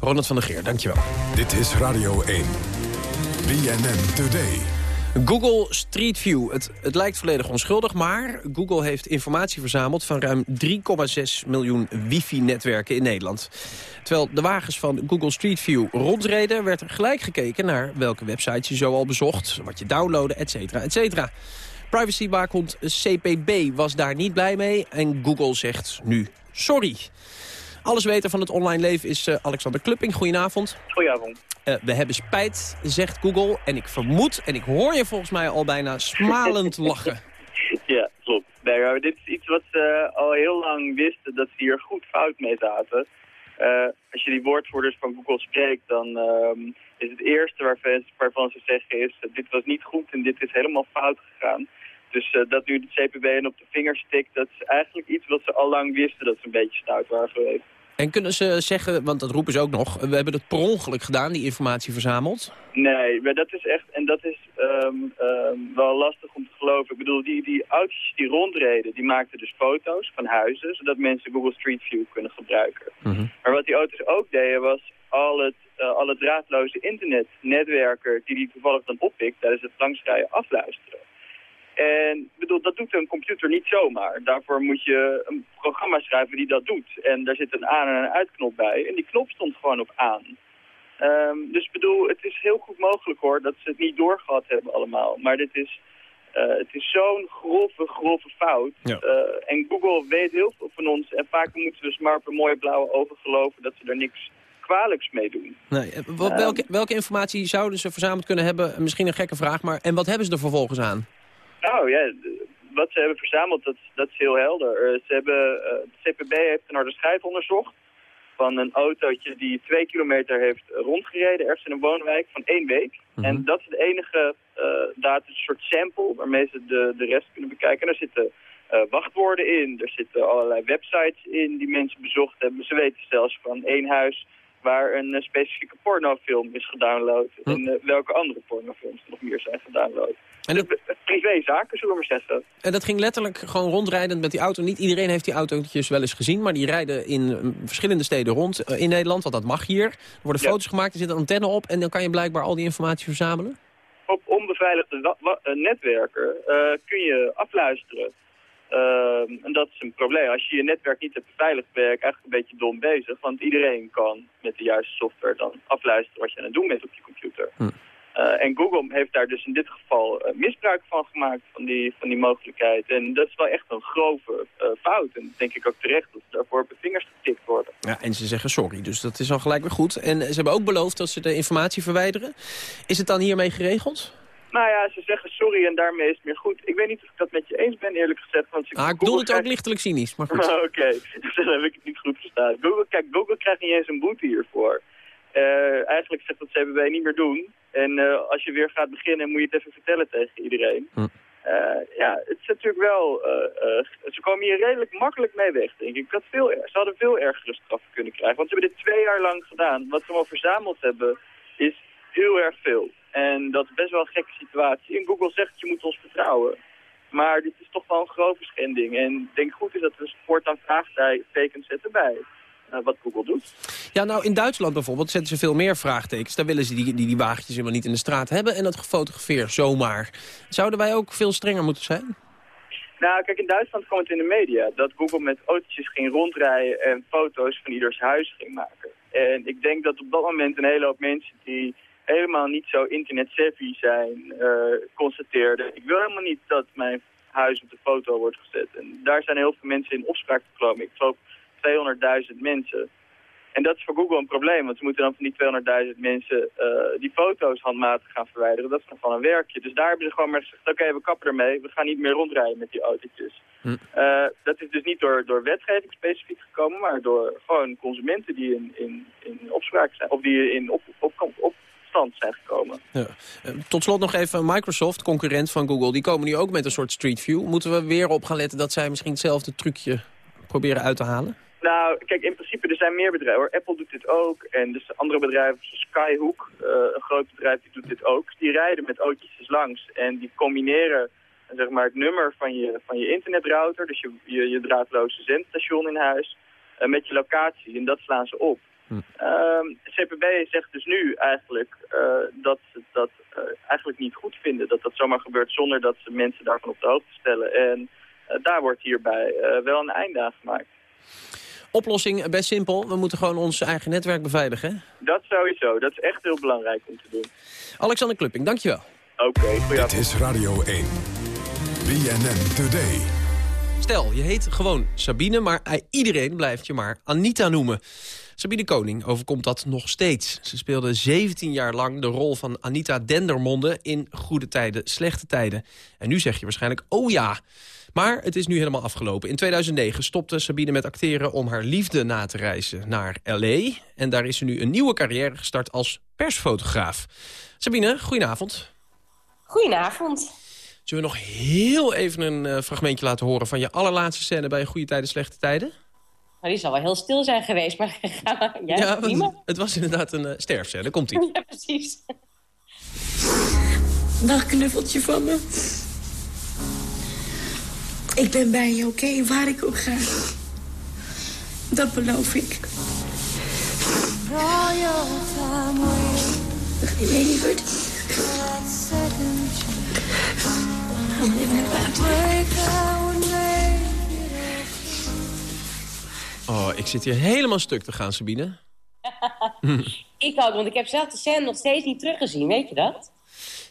Ronald van der Geer, dankjewel. Dit is Radio 1. BNN Today. Google Street View. Het, het lijkt volledig onschuldig, maar Google heeft informatie verzameld... van ruim 3,6 miljoen wifi-netwerken in Nederland. Terwijl de wagens van Google Street View rondreden... werd er gelijk gekeken naar welke websites je zo al bezocht... wat je downloadde, et cetera, et cetera. Privacywaakhond CPB was daar niet blij mee... en Google zegt nu sorry. Alles weten van het online leven is uh, Alexander Klupping. Goedenavond. Goedenavond. Uh, we hebben spijt, zegt Google. En ik vermoed, en ik hoor je volgens mij al bijna smalend lachen. Ja, klopt. Nee, dit is iets wat ze al heel lang wisten, dat ze hier goed fout mee zaten. Uh, als je die woordvoerders van Google spreekt, dan um, is het eerste waarvan, waarvan ze zeggen is... dit was niet goed en dit is helemaal fout gegaan. Dus uh, dat nu de CPB en op de vinger stikt, dat is eigenlijk iets wat ze al lang wisten dat ze een beetje stout waren geweest. En kunnen ze zeggen, want dat roepen ze ook nog, we hebben het per ongeluk gedaan, die informatie verzameld? Nee, maar dat is echt, en dat is um, um, wel lastig om te geloven. Ik bedoel, die, die autootjes die rondreden, die maakten dus foto's van huizen, zodat mensen Google Street View kunnen gebruiken. Mm -hmm. Maar wat die auto's ook deden was al het, uh, al het draadloze internetnetwerken die die toevallig dan oppikt tijdens het langsrijden afluisteren. En bedoel, dat doet een computer niet zomaar. Daarvoor moet je een programma schrijven die dat doet. En daar zit een aan- en een uitknop bij. En die knop stond gewoon op aan. Ehm, dus ik bedoel, het is heel goed mogelijk hoor dat ze het niet doorgehad hebben allemaal. Maar dit is, eh, het is zo'n grove, grove fout. Ja. Eh, en Google weet heel veel van ons. En vaak moeten we dus maar op een mooie blauwe ogen geloven dat ze er niks kwalijks mee doen. Nee, eh, wat- welke, welke informatie zouden ze verzameld kunnen hebben? Misschien een gekke vraag, maar en wat hebben ze er vervolgens aan? Nou ja, wat ze hebben verzameld, dat, dat is heel helder. Eh, ze hebben, eh, de CPB heeft een harde schijf onderzocht van een autootje die twee kilometer heeft rondgereden, ergens in een woonwijk, van één week. En dat is de enige eh data, een soort sample waarmee ze de, de rest kunnen bekijken. En daar zitten eh, wachtwoorden in, er zitten allerlei websites in die mensen bezocht hebben. Ze weten zelfs van één huis waar een eh, specifieke pornofilm is gedownload. En eh, welke andere pornofilms er nog meer zijn gedownload. En dat, Privézaken, zullen we maar zeggen. en dat ging letterlijk gewoon rondrijdend met die auto. Niet iedereen heeft die autootjes wel eens gezien, maar die rijden in mm, verschillende steden rond eh, in Nederland, want dat mag hier. Er worden Ja. foto's gemaakt, er zit een antenne op en dan kan je blijkbaar al die informatie verzamelen. op onbeveiligde eh, netwerken eh, kun je afluisteren. Ehm, en dat is een probleem. Als je je netwerk niet hebt beveiligd, ben je eigenlijk een beetje dom bezig. Want iedereen kan met de juiste software dan afluisteren wat je aan het doen bent op je computer. Eh, en Google heeft daar dus in dit geval eh, misbruik van gemaakt, van die, van die mogelijkheid. En dat is wel echt een grove eh, fout. En denk ik ook terecht dat ze daarvoor op de vingers getikt worden. Ja, en ze zeggen sorry, dus dat is al gelijk weer goed. En ze hebben ook beloofd dat ze de informatie verwijderen. Is het dan hiermee geregeld? Nou ja, ze zeggen sorry en daarmee is het meer goed. Ik weet niet of ik dat met je eens ben, eerlijk gezegd. Want ze- Ah, ik bedoel het ook lichtelijk cynisch, maar goed. Oké, dan heb ik het niet goed verstaan. Google, kijk, Google krijgt niet eens een boete hiervoor. Eh, eigenlijk zegt dat CBB niet meer doen. En eh, als je weer gaat beginnen, moet je het even vertellen tegen iedereen. Hm. Eh, ja, het is natuurlijk wel... ze komen hier redelijk makkelijk mee weg, denk ik. Dat veel, ze hadden veel ergere straffen kunnen krijgen. Want ze hebben dit twee jaar lang gedaan. Wat ze allemaal verzameld hebben, is heel erg veel. En dat is best wel een gekke situatie. En Google zegt, je moet ons vertrouwen. Maar dit is toch wel een grove schending. En ik denk goed is dat we voortaan vraagtekens zetten bij eh, wat Google doet. Ja, nou in Duitsland bijvoorbeeld zetten ze veel meer vraagtekens. Daar willen ze die, die, die wagentjes helemaal niet in de straat hebben. En dat gefotografeerd zomaar. Zouden wij ook veel strenger moeten zijn? Nou, kijk, in Duitsland kwam het in de media dat Google met autootjes ging rondrijden en foto's van ieders huis ging maken. En ik denk dat op dat moment een hele hoop mensen die helemaal niet zo internet-savvy zijn, eh, constateerden. Ik wil helemaal niet dat mijn huis op de foto wordt gezet. En daar zijn heel veel mensen in opspraak gekomen. Ik geloof 200.000 mensen. En dat is voor Google een probleem, want ze moeten dan van die 200.000 mensen eh, die foto's handmatig gaan verwijderen. Dat is nog wel een werkje. Dus daar hebben ze gewoon maar gezegd, oké, we kappen ermee. We gaan niet meer rondrijden met die autootjes. Hm. Eh, dat is dus niet door, door wetgeving specifiek gekomen, maar door gewoon consumenten die in, in, in opspraak zijn, of die in op, op, op, zijn gekomen. Ja. Eh, Tot slot nog even Microsoft, concurrent van Google. Die komen nu ook met een soort Street View. Moeten we weer op gaan letten dat zij misschien hetzelfde trucje proberen uit te halen? Nou, kijk, in principe, er zijn meer bedrijven. Apple doet dit ook. En dus andere bedrijven, zoals Skyhook, eh, een groot bedrijf, die doet dit ook. Die rijden met autootjes langs. En die combineren zeg maar, het nummer van je, van je internetrouter, dus je, je, je draadloze zendstation in huis, eh, met je locatie. En dat slaan ze op. Ehm, CPB zegt dus nu eigenlijk eh, dat ze dat eh, eigenlijk niet goed vinden. Dat dat zomaar gebeurt zonder dat ze mensen daarvan op de hoogte stellen. En eh, daar wordt hierbij eh, wel een einde aan gemaakt. Oplossing, best simpel. We moeten gewoon ons eigen netwerk beveiligen. hè? Dat sowieso. Dat is echt heel belangrijk om te doen. Alexander Klupping, dankjewel. Oké, goeie Dit is Radio 1. BNN Today. Stel, je heet gewoon Sabine, maar iedereen blijft je maar Anita noemen. Sabine Koning overkomt dat nog steeds. Ze speelde 17 jaar lang de rol van Anita Dendermonde in Goede Tijden, Slechte Tijden. En nu zeg je waarschijnlijk, oh ja. Maar het is nu helemaal afgelopen. In 2009 stopte Sabine met acteren om haar liefde na te reizen naar L.A. En daar is ze nu een nieuwe carrière gestart als persfotograaf. Sabine, goedenavond. Goedenavond. Zullen we nog heel even een eh, fragmentje laten horen... van je allerlaatste scène bij Goede Tijden, Slechte Tijden? Nou, die zal wel heel stil zijn geweest, maar ga maar. Ja, Ja, prima. want het was inderdaad een uh, sterfscène. Komt-ie. Ja, precies. Dag, knuffeltje van me. Ik ben bij je, oké? Waar ik ook ga. Dat beloof ik. Dag, lieverd. Kom even naar Ik zit hier helemaal stuk te gaan, Sabine. ik ook, want ik heb zelf de scène nog steeds niet teruggezien, weet je dat?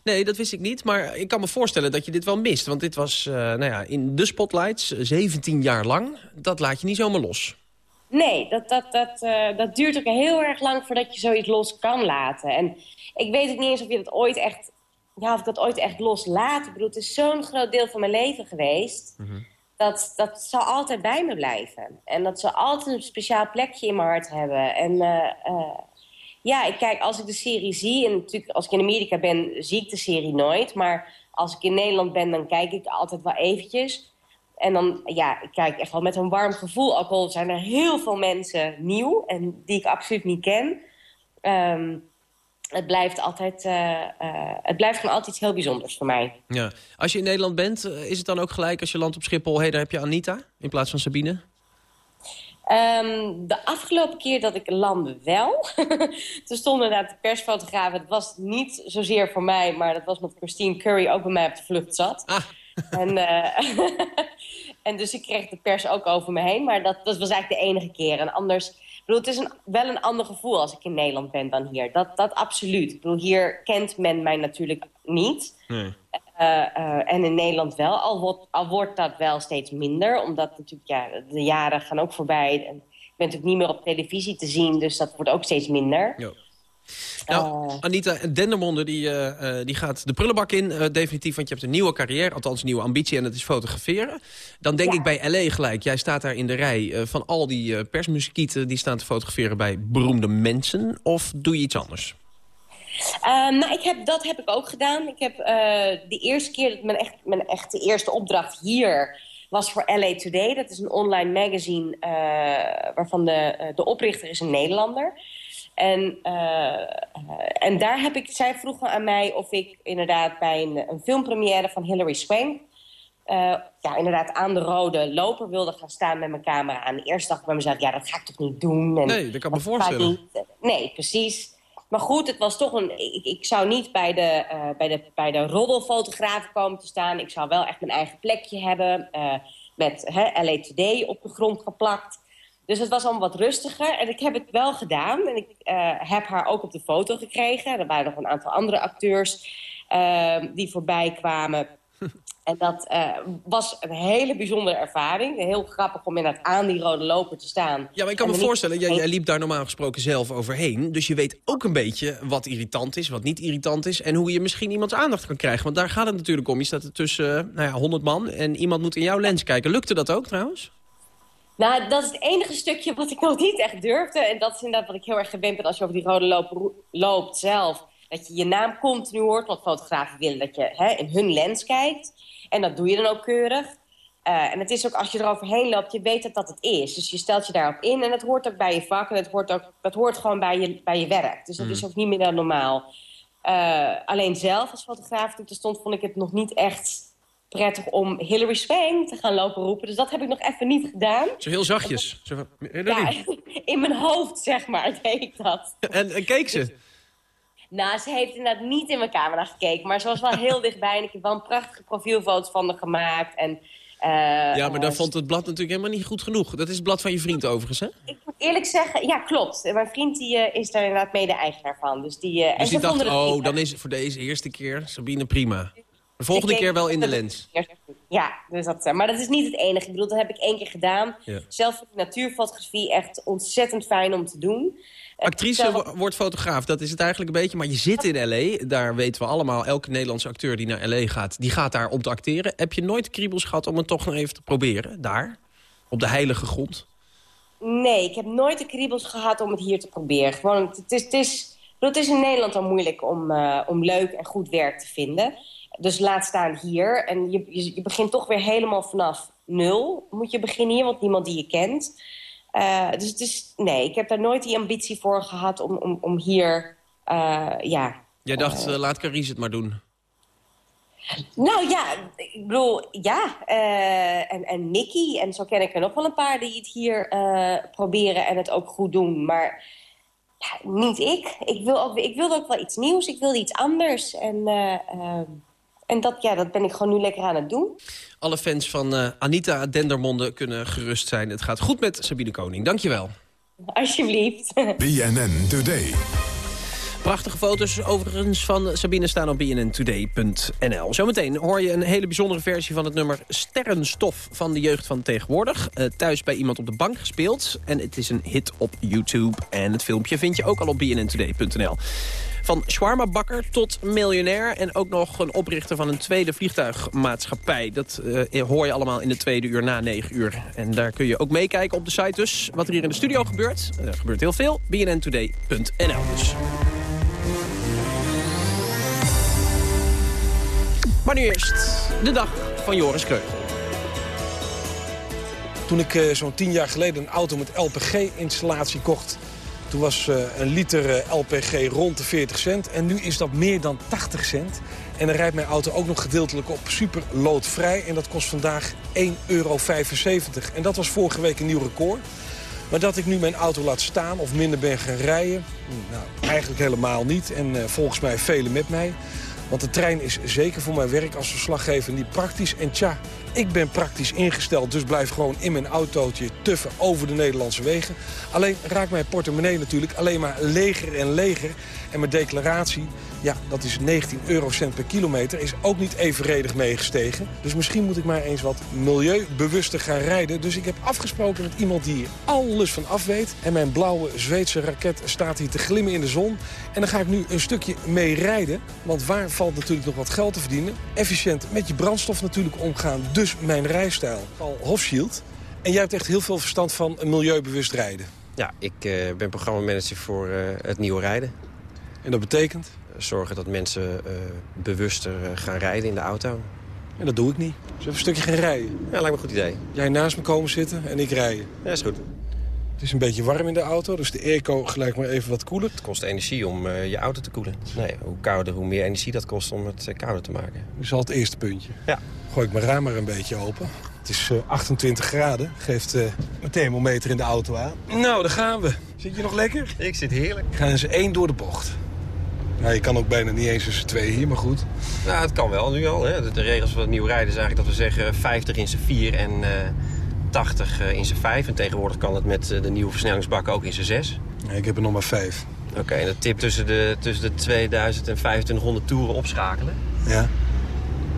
Nee, dat wist ik niet. Maar ik kan me voorstellen dat je dit wel mist. Want dit was uh, nou ja, in de spotlights, 17 jaar lang. Dat laat je niet zomaar los. Nee, dat, dat, dat, uh, dat duurt ook heel erg lang voordat je zoiets los kan laten. En ik weet ook niet eens of je dat ooit echt... Ja, of ik dat ooit echt loslaat. Ik bedoel, het is zo'n groot deel van mijn leven geweest... Mm -hmm. Dat, dat zal altijd bij me blijven. En dat zal altijd een speciaal plekje in mijn hart hebben. En uh, ja, ik kijk, als ik de serie zie... en natuurlijk als ik in Amerika ben, zie ik de serie nooit... maar als ik in Nederland ben, dan kijk ik altijd wel eventjes... En dan, ja, ik kijk echt wel met een warm gevoel. Ook al zijn er heel veel mensen nieuw en die ik absoluut niet ken. Um, het blijft altijd, uh, uh, het blijft gewoon altijd iets heel bijzonders voor mij. Ja. Als je in Nederland bent, is het dan ook gelijk als je landt op Schiphol... hé, hey, daar heb je Anita in plaats van Sabine? Um, de afgelopen keer dat ik landde wel. Toen stonden inderdaad de persfotografen. Het was niet zozeer voor mij, maar dat was met Christine Curry ook bij mij op de vlucht zat. Ah. En, uh, en dus ik kreeg de pers ook over me heen. Maar dat, dat was eigenlijk de enige keer. En anders, ik bedoel, het is een, wel een ander gevoel als ik in Nederland ben dan hier. Dat, dat absoluut. Ik bedoel, hier kent men mij natuurlijk niet. Nee. Uh, uh, en in Nederland wel, al wordt, al wordt dat wel steeds minder. Omdat natuurlijk, ja, de jaren gaan ook voorbij. En ik ben natuurlijk niet meer op televisie te zien, dus dat wordt ook steeds minder. Jo. Nou, Anita Dendermonde die, uh, die gaat de prullenbak in, uh, definitief. Want je hebt een nieuwe carrière, althans een nieuwe ambitie en dat is fotograferen. Dan denk ja. ik bij L.A. gelijk, jij staat daar in de rij uh, van al die persmuskieten... die staan te fotograferen bij beroemde mensen. Of doe je iets anders? Um, nou, ik heb, dat heb ik ook gedaan. Ik heb de eerste keer, dat mijn, echt, mijn echte eerste opdracht hier was voor LA Today. Dat is een online magazine waarvan de, de oprichter is een Nederlander en, uh, en daar heb ik, zij vroegen aan mij of ik inderdaad bij een, een filmpremière van Hilary Swank... Uh, ja, inderdaad aan de rode loper wilde gaan staan met mijn camera aan. Eerst dacht ik bij mezelf, ja, dat ga ik toch niet doen. En nee, dat kan me voorstellen. Niet, nee, precies. Maar goed, het was toch een... Ik, ik zou niet bij de, uh, bij, de, bij de roddelfotografen komen te staan. Ik zou wel echt mijn eigen plekje hebben. Uh, met hè, LA Today op de grond geplakt. Dus het was allemaal wat rustiger. En ik heb het wel gedaan. En ik uh, heb haar ook op de foto gekregen. Er waren nog een aantal andere acteurs uh, die voorbij kwamen. En dat uh, was een hele bijzondere ervaring. Heel grappig om inderdaad aan die rode loper te staan. Ja, maar ik kan me voorstellen, jij, jij, liep daar normaal gesproken zelf overheen. Dus je weet ook een beetje wat irritant is, wat niet irritant is... en hoe je misschien iemands aandacht kan krijgen. Want daar gaat het natuurlijk om. Je staat er tussen nou ja, 100 man en iemand moet in jouw lens kijken. Lukte dat ook trouwens? Nou, dat is het enige stukje wat ik nog niet echt durfde. En dat is inderdaad wat ik heel erg gewend ben als je over die rode loop loopt zelf. Dat je je naam continu hoort, want fotografen willen dat je hè, in hun lens kijkt. En dat doe je dan ook keurig. Uh, en het is ook, als je eroverheen loopt, je weet dat dat het is. Dus je stelt je daarop in en het hoort ook bij je vak. En het hoort ook, dat hoort gewoon bij je, bij je werk. Dus dat mm. is ook niet meer dan normaal. Uh, alleen zelf als fotograaf toen er stond, vond ik het nog niet echt prettig om Hillary Swank te gaan lopen roepen. Dus dat heb ik nog even niet gedaan. Zo heel zachtjes. Zo, ja, in mijn hoofd, zeg maar, deed ik dat. En, en keek ze? Nou, ze heeft inderdaad niet in mijn camera gekeken. Maar ze was wel heel dichtbij. En ik heb wel een prachtige profielfoto van haar gemaakt. En, uh, ja, maar daar vond het blad natuurlijk helemaal niet goed genoeg. Dat is het blad van je vriend overigens, hè? Ik moet eerlijk zeggen, ja, klopt. Mijn vriend die, uh, is daar inderdaad mede-eigenaar van. Dus die, uh, dus en die dacht, oh, dan is het voor deze eerste keer Sabine prima. De volgende keer wel in de lens. Ja, dus dat, maar dat is niet het enige. Ik bedoel, dat heb ik één keer gedaan. Ja. Zelf vind ik natuurfotografie echt ontzettend fijn om te doen. Actrice zelf... wordt fotograaf, dat is het eigenlijk een beetje. Maar je zit in L.A., daar weten we allemaal... elke Nederlandse acteur die naar L.A. gaat, die gaat daar om te acteren. Heb je nooit kriebels gehad om het toch nog even te proberen, daar? Op de heilige grond? Nee, ik heb nooit de kriebels gehad om het hier te proberen. Gewoon, het is, het is, het is in Nederland al moeilijk om, uh, om leuk en goed werk te vinden... Dus laat staan hier. En je, je, je, begint toch weer helemaal vanaf nul. Moet je beginnen hier, want niemand die je kent. Uh, dus het is, nee, ik heb daar nooit die ambitie voor gehad om, om, om hier, uh, ja... Jij dacht, uh, laat Carice het maar doen. Nou ja, ik bedoel, ja. en, en Nicky, en zo ken ik er nog wel een paar die het hier proberen en het ook goed doen. Maar ja, niet ik. Ik wil, ook, ik wilde ook wel iets nieuws, ik wilde iets anders. En En dat, ja, dat ben ik gewoon nu lekker aan het doen. Alle fans van uh, Anita Dendermonde kunnen gerust zijn. Het gaat goed met Sabine Koning. Dankjewel. Alsjeblieft. BNN Today. Prachtige foto's overigens van Sabine staan op bnntoday.nl. Zometeen hoor je een hele bijzondere versie van het nummer Sterrenstof van de jeugd van tegenwoordig. Uh, thuis bij iemand op de bank gespeeld. En het is een hit op YouTube. En het filmpje vind je ook al op bnntoday.nl. Van shawarma-bakker tot miljonair en ook nog een oprichter van een tweede vliegtuigmaatschappij. Dat uh, hoor je allemaal in de tweede uur na negen uur. En daar kun je ook meekijken op de site dus. Wat er hier in de studio gebeurt. Er gebeurt heel veel. bnntoday.nl dus. Maar nu eerst de dag van Joris Kreugel. Toen ik uh, zo'n tien jaar geleden een auto met LPG-installatie kocht... toen was uh, een liter uh, LPG rond de 40 cent. En nu is dat meer dan 80 cent. En dan rijdt mijn auto ook nog gedeeltelijk op super loodvrij. En dat kost vandaag 1,75 euro. En dat was vorige week een nieuw record. Maar dat ik nu mijn auto laat staan of minder ben gaan rijden... nou, eigenlijk helemaal niet. En volgens mij velen met mij... Want de trein is zeker voor mijn werk als verslaggever niet praktisch. En tja, ik ben praktisch ingesteld, dus blijf gewoon in mijn autootje tuffen over de Nederlandse wegen. Alleen raakt mijn portemonnee natuurlijk alleen maar leger en leger. En mijn declaratie, ja, dat is 19 eurocent per kilometer, is ook niet evenredig meegestegen. Dus misschien moet ik maar eens wat milieubewuster gaan rijden. Dus ik heb afgesproken met iemand die hier alles van af weet. En mijn blauwe Zweedse raket staat hier te glimmen in de zon. En dan ga ik nu een stukje mee rijden. Want waar valt natuurlijk nog wat geld te verdienen? Efficiënt met je brandstof natuurlijk omgaan. Mijn rijstijl. Paul Hofschild. En jij hebt echt heel veel verstand van milieubewust rijden. Ja, ik uh, ben programmamanager voor uh, het nieuwe rijden. En dat betekent? Zorgen dat mensen uh, bewuster gaan rijden in de auto. En dat doe ik niet. Dus even een stukje gaan rijden. Ja, lijkt me een goed idee. Jij naast me komen zitten en ik rijden. Ja, is goed. Het is een beetje warm in de auto, dus de airco gelijk maar even wat koeler. Het kost energie om uh, je auto te koelen. Nee, hoe kouder, hoe meer energie dat kost om het uh, kouder te maken. Dat is al het eerste puntje. Ja. Gooi ik mijn raam maar een beetje open. Het is uh, 28 graden, geeft mijn thermometer in de auto aan. Nou, daar gaan we. Zit je nog lekker? Ik zit heerlijk. Gaan eens één door de bocht. Nou, je kan ook bijna niet eens tussen twee hier, maar goed. Nou, het kan wel nu al. Hè. De, regels van het nieuw rijden is eigenlijk dat we zeggen 50 in zijn 4 en 80 in zijn 5. En tegenwoordig kan het met de nieuwe versnellingsbakken ook in zijn 6. Nee, ik heb er nog maar 5. Oké, okay, en dat tip tussen de, tussen de 2000 en 2500 toeren opschakelen. Ja.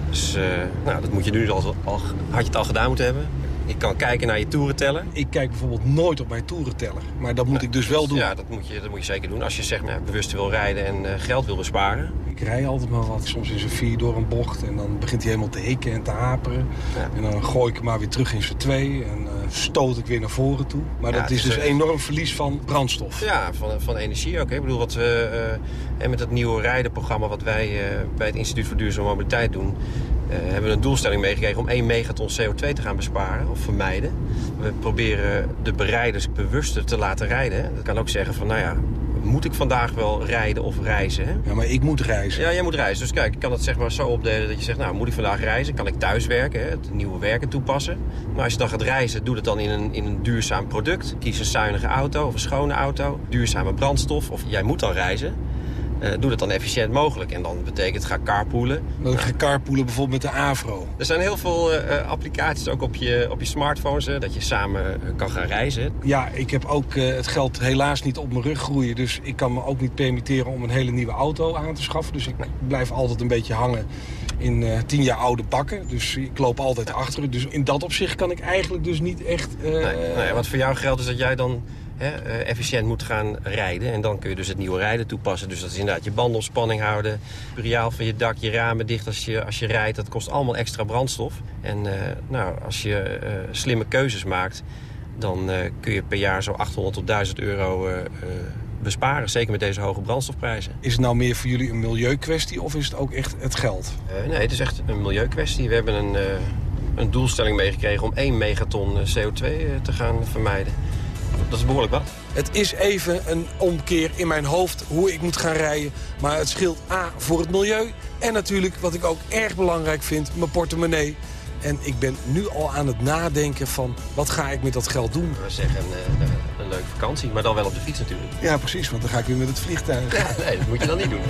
Dus uh, nou, dat moet je nu al, al, had je het al gedaan moeten hebben. Je kan kijken naar je toerenteller. Ik kijk bijvoorbeeld nooit op mijn toerenteller. Maar dat moet ik dus wel doen. Ja, dat moet je, dat moet je zeker doen. Als je zeg maar, bewust wil rijden en uh, geld wil besparen. Ik rij altijd maar wat. Soms in zijn vier door een bocht. En dan begint hij helemaal te hikken en te haperen. Ja. En dan gooi ik hem maar weer terug in zijn twee. En uh, stoot ik weer naar voren toe. Maar ja, dat is dus een enorm verlies van brandstof. Ja, van, van energie ook. Hè. Ik bedoel, wat we uh, met het nieuwe rijdenprogramma... wat wij bij het Instituut voor Duurzame Mobiliteit doen... Uh, hebben we een doelstelling meegekregen om 1 megaton CO2 te gaan besparen of vermijden. We proberen de bereiders bewuster te laten rijden. Dat kan ook zeggen van, nou ja, moet ik vandaag wel rijden of reizen? Hè? Ja, maar ik moet reizen. Ja, jij moet reizen. Dus kijk, ik kan het zeg maar zo opdelen dat je zegt, nou, moet ik vandaag reizen? Kan ik thuis werken, hè? het nieuwe werken toepassen? Maar als je dan gaat reizen, doe het dan in een, in een duurzaam product. Kies een zuinige auto of een schone auto, duurzame brandstof. Of jij moet dan reizen. Uh, doe dat dan efficiënt mogelijk. En dan betekent ga carpoolen. Dan ga carpoolen bijvoorbeeld met de Avro. Er zijn heel veel uh, applicaties ook op je, op je smartphones... Uh, dat je samen kan gaan reizen. Ja, ik heb ook het geld helaas niet op mijn rug groeien. Dus ik kan me ook niet permitteren om een hele nieuwe auto aan te schaffen. Dus ik blijf altijd een beetje hangen in tien jaar oude bakken. Dus ik loop altijd achter. Dus in dat opzicht kan ik eigenlijk dus niet echt... Nee, nee, wat voor jou geldt is dat jij dan hè, efficiënt moet gaan rijden. En dan kun je dus het nieuwe rijden toepassen. Dus dat is inderdaad je banden op spanning houden. Puriaal van je dak, je ramen dicht als je, als je rijdt. Dat kost allemaal extra brandstof. En uh, nou, als je uh, slimme keuzes maakt... dan uh, kun je per jaar zo 800 tot 1000 euro besparen. Zeker met deze hoge brandstofprijzen. Is het nou meer voor jullie een milieukwestie of is het ook echt het geld? nee, het is echt een milieukwestie. We hebben een, een doelstelling meegekregen om 1 megaton CO2 te gaan vermijden. Dat is behoorlijk wat. Het is even een omkeer in mijn hoofd hoe ik moet gaan rijden. Maar het scheelt A voor het milieu. En natuurlijk, wat ik ook erg belangrijk vind, mijn portemonnee. En ik ben nu al aan het nadenken van wat ga ik met dat geld doen. We zeggen een, een leuke vakantie, maar dan wel op de fiets natuurlijk. Ja, precies, want dan ga ik weer met het vliegtuig. Ja, nee, dat moet je dan niet doen.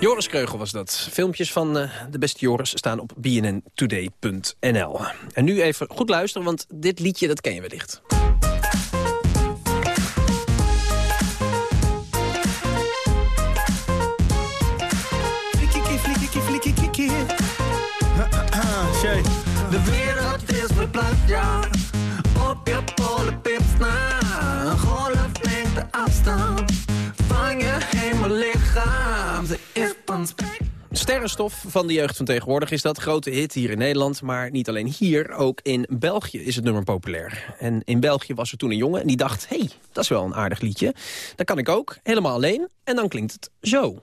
Joris Kreugel was dat. Filmpjes van uh, de beste Joris staan op bnntoday.nl. En nu even goed luisteren, want dit liedje dat ken je wellicht. Sterrenstof van de jeugd van tegenwoordig is dat. Grote hit hier in Nederland, maar niet alleen hier. Ook in België is het nummer populair. En in België was er toen een jongen en die dacht... hé, hey, dat is wel een aardig liedje. Dat kan ik ook, helemaal alleen. En dan klinkt het zo.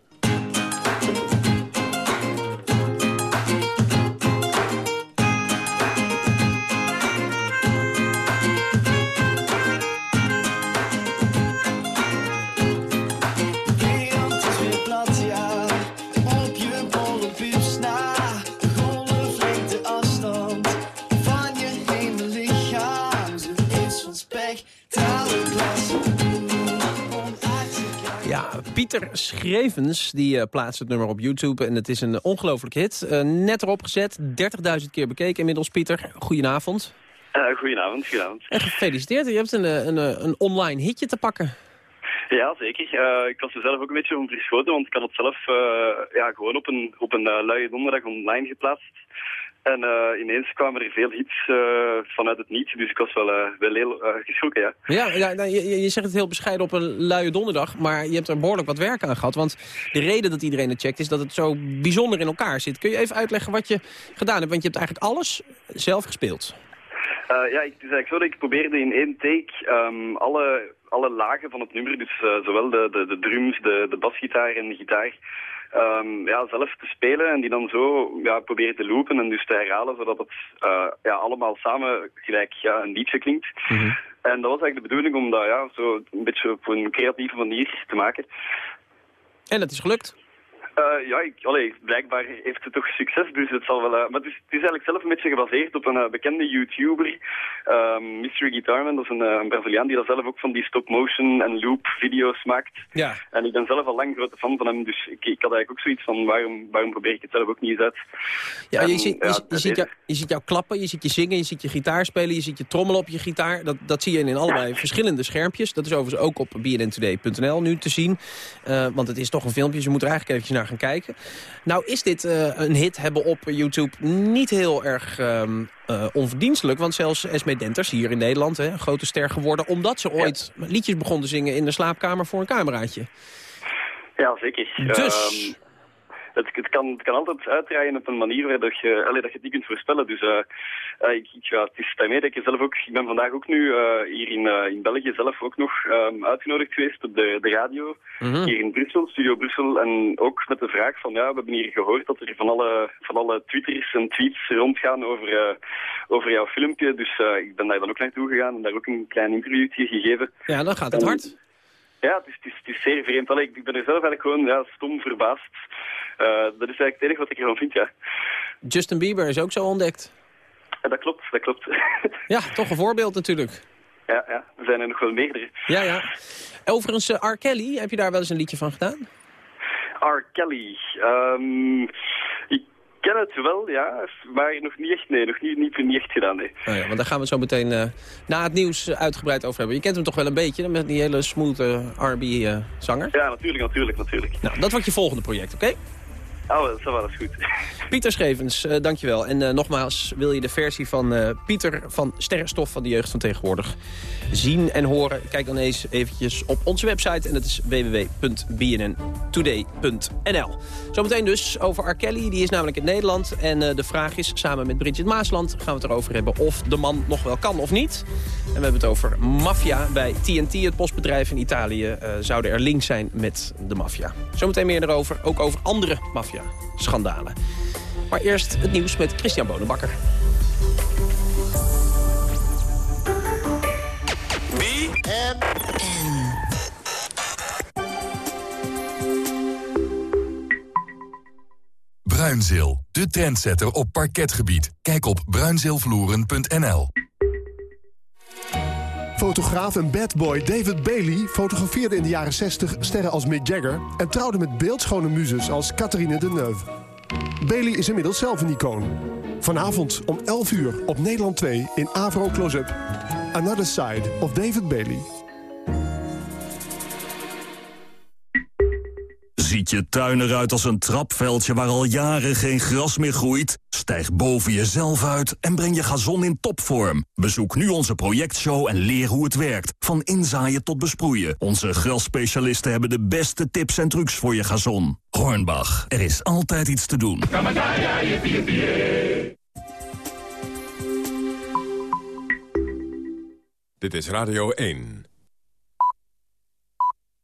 Pieter Schrevens die uh, plaatst het nummer op YouTube. En het is een ongelooflijk hit. Uh, net erop gezet, 30.000 keer bekeken inmiddels. Pieter, goedenavond. Uh, goedenavond, goedenavond. En gefeliciteerd, je hebt een, een, een online hitje te pakken. Ja, zeker. ik was er zelf ook een beetje om verschoten, want ik had het zelf ja, gewoon op een, op een luie donderdag online geplaatst. En uh, ineens kwamen er veel hits uh, vanuit het niets, dus ik was wel, uh, wel heel geschrokken, ja. Ja, ja nou, je, je, zegt het heel bescheiden op een luie donderdag, maar je hebt er behoorlijk wat werk aan gehad. Want de reden dat iedereen het checkt is dat het zo bijzonder in elkaar zit. Kun je even uitleggen wat je gedaan hebt? Want je hebt eigenlijk alles zelf gespeeld. ja, het is eigenlijk zo dat ik probeerde in één take um, alle, alle lagen van het nummer, dus zowel de, de, de drums, de, de basgitaar en de gitaar um, ja, zelf te spelen en die dan zo ja, proberen te loopen en dus te herhalen, zodat het uh, ja, allemaal samen gelijk ja, een liedje klinkt. Mm -hmm. En dat was eigenlijk de bedoeling om dat ja, zo een beetje op een creatieve manier te maken. En dat is gelukt? Uh, ja, ik, allee, blijkbaar heeft het toch succes, dus het zal wel... Uh, maar het is, het is, eigenlijk zelf een beetje gebaseerd op een uh, bekende YouTuber, Mystery Guitarman. Dat is een, een, Braziliaan die dat zelf ook van die stop-motion en loop-video's maakt. Ja. En ik ben zelf al lang grote fan van hem, dus ik, ik had eigenlijk ook zoiets van waarom, waarom probeer ik het zelf ook niet eens uit. Ja, en, je, ziet, je, je, ziet jou, je ziet jou klappen, je ziet je zingen, je ziet je gitaar spelen, je ziet je trommelen op je gitaar. Dat, dat zie je in allerlei verschillende schermpjes. Dat is overigens ook op bnntoday.nl nu te zien. want het is toch een filmpje, dus je moet er eigenlijk eventjes naar gaan kijken. Nou is dit uh, een hit hebben op YouTube niet heel erg um, uh, onverdienstelijk. Want zelfs Esme Denters hier in Nederland, hè, een grote ster geworden... omdat ze ooit ja. liedjes begon te zingen in de slaapkamer voor een cameraatje. Ja, zeker. Dus... Um, het, het, kan, het kan altijd uitdraaien op een manier waar dat je, allee, dat je het niet kunt voorspellen. Dus uh, ik, ik, ja, het is daarmee dat ik zelf ook... Ik ben vandaag ook nu uh, hier in, in België zelf ook nog um, uitgenodigd geweest op de, de radio. Mm -hmm. Hier in Brussel, Studio Brussel. En ook met de vraag van, ja, we hebben hier gehoord dat er van alle, van alle twitters en tweets rondgaan over, over jouw filmpje. Dus ik ben daar dan ook naartoe gegaan en daar ook een klein interviewtje gegeven. Ja, dan gaat het en, hard. Ja, het is, het, is, het is zeer vreemd. Allee, ik ben er zelf eigenlijk gewoon ja, stom verbaasd. Uh, dat is eigenlijk het enige wat ik ervan vind, ja. Justin Bieber is ook zo ontdekt. Ja, dat klopt, dat klopt. ja, toch een voorbeeld natuurlijk. Ja, ja, er zijn er nog wel meerdere. Ja, ja. Overigens, uh, R. Kelly, heb je daar wel eens een liedje van gedaan? R. Kelly, um, ken het wel, ja, maar nog niet echt, nee, nog niet, niet, niet echt gedaan, nee. Oh ja, want daar gaan we het zo meteen uh, na het nieuws uitgebreid over hebben. Je kent hem toch wel een beetje, met die hele smooth R&B-zanger? ja, natuurlijk, natuurlijk, natuurlijk. Nou, dat wordt je volgende project, oké? Okay? Oh, dat eens goed. Pieter Schevens, uh, dankjewel. En uh, nogmaals, wil je de versie van uh, Pieter van Sterrenstof van de Jeugd van Tegenwoordig zien en horen? Kijk dan eens eventjes op onze website en dat is www.bnntoday.nl. Zometeen dus over R. Kelly, die is namelijk in Nederland. En de vraag is, samen met Bridget Maasland gaan we het erover hebben of de man nog wel kan of niet. En we hebben het over maffia bij TNT, het postbedrijf in Italië. zouden er links zijn met de maffia. Zometeen meer erover, ook over andere maffia schandalen. Maar eerst het nieuws met Christian Bonenbakker. Bruinzeel, de trendsetter op parketgebied. Kijk op bruinzeelvloeren.nl Fotograaf en badboy David Bailey fotografeerde in de jaren 60 sterren als Mick Jagger... en trouwde met beeldschone muzes als Catherine Deneuve. Bailey is inmiddels zelf een icoon. Vanavond om 11 uur op Nederland 2 in Avro Close-Up. Another Side of David Bailey. Ziet je tuin eruit als een trapveldje waar al jaren geen gras meer groeit? Stijg boven jezelf uit en breng je gazon in topvorm. Bezoek nu onze projectshow en leer hoe het werkt. Van inzaaien tot besproeien. Onze grasspecialisten hebben de beste tips en trucs voor je gazon. Hornbach, er is altijd iets te doen. Dit is Radio 1.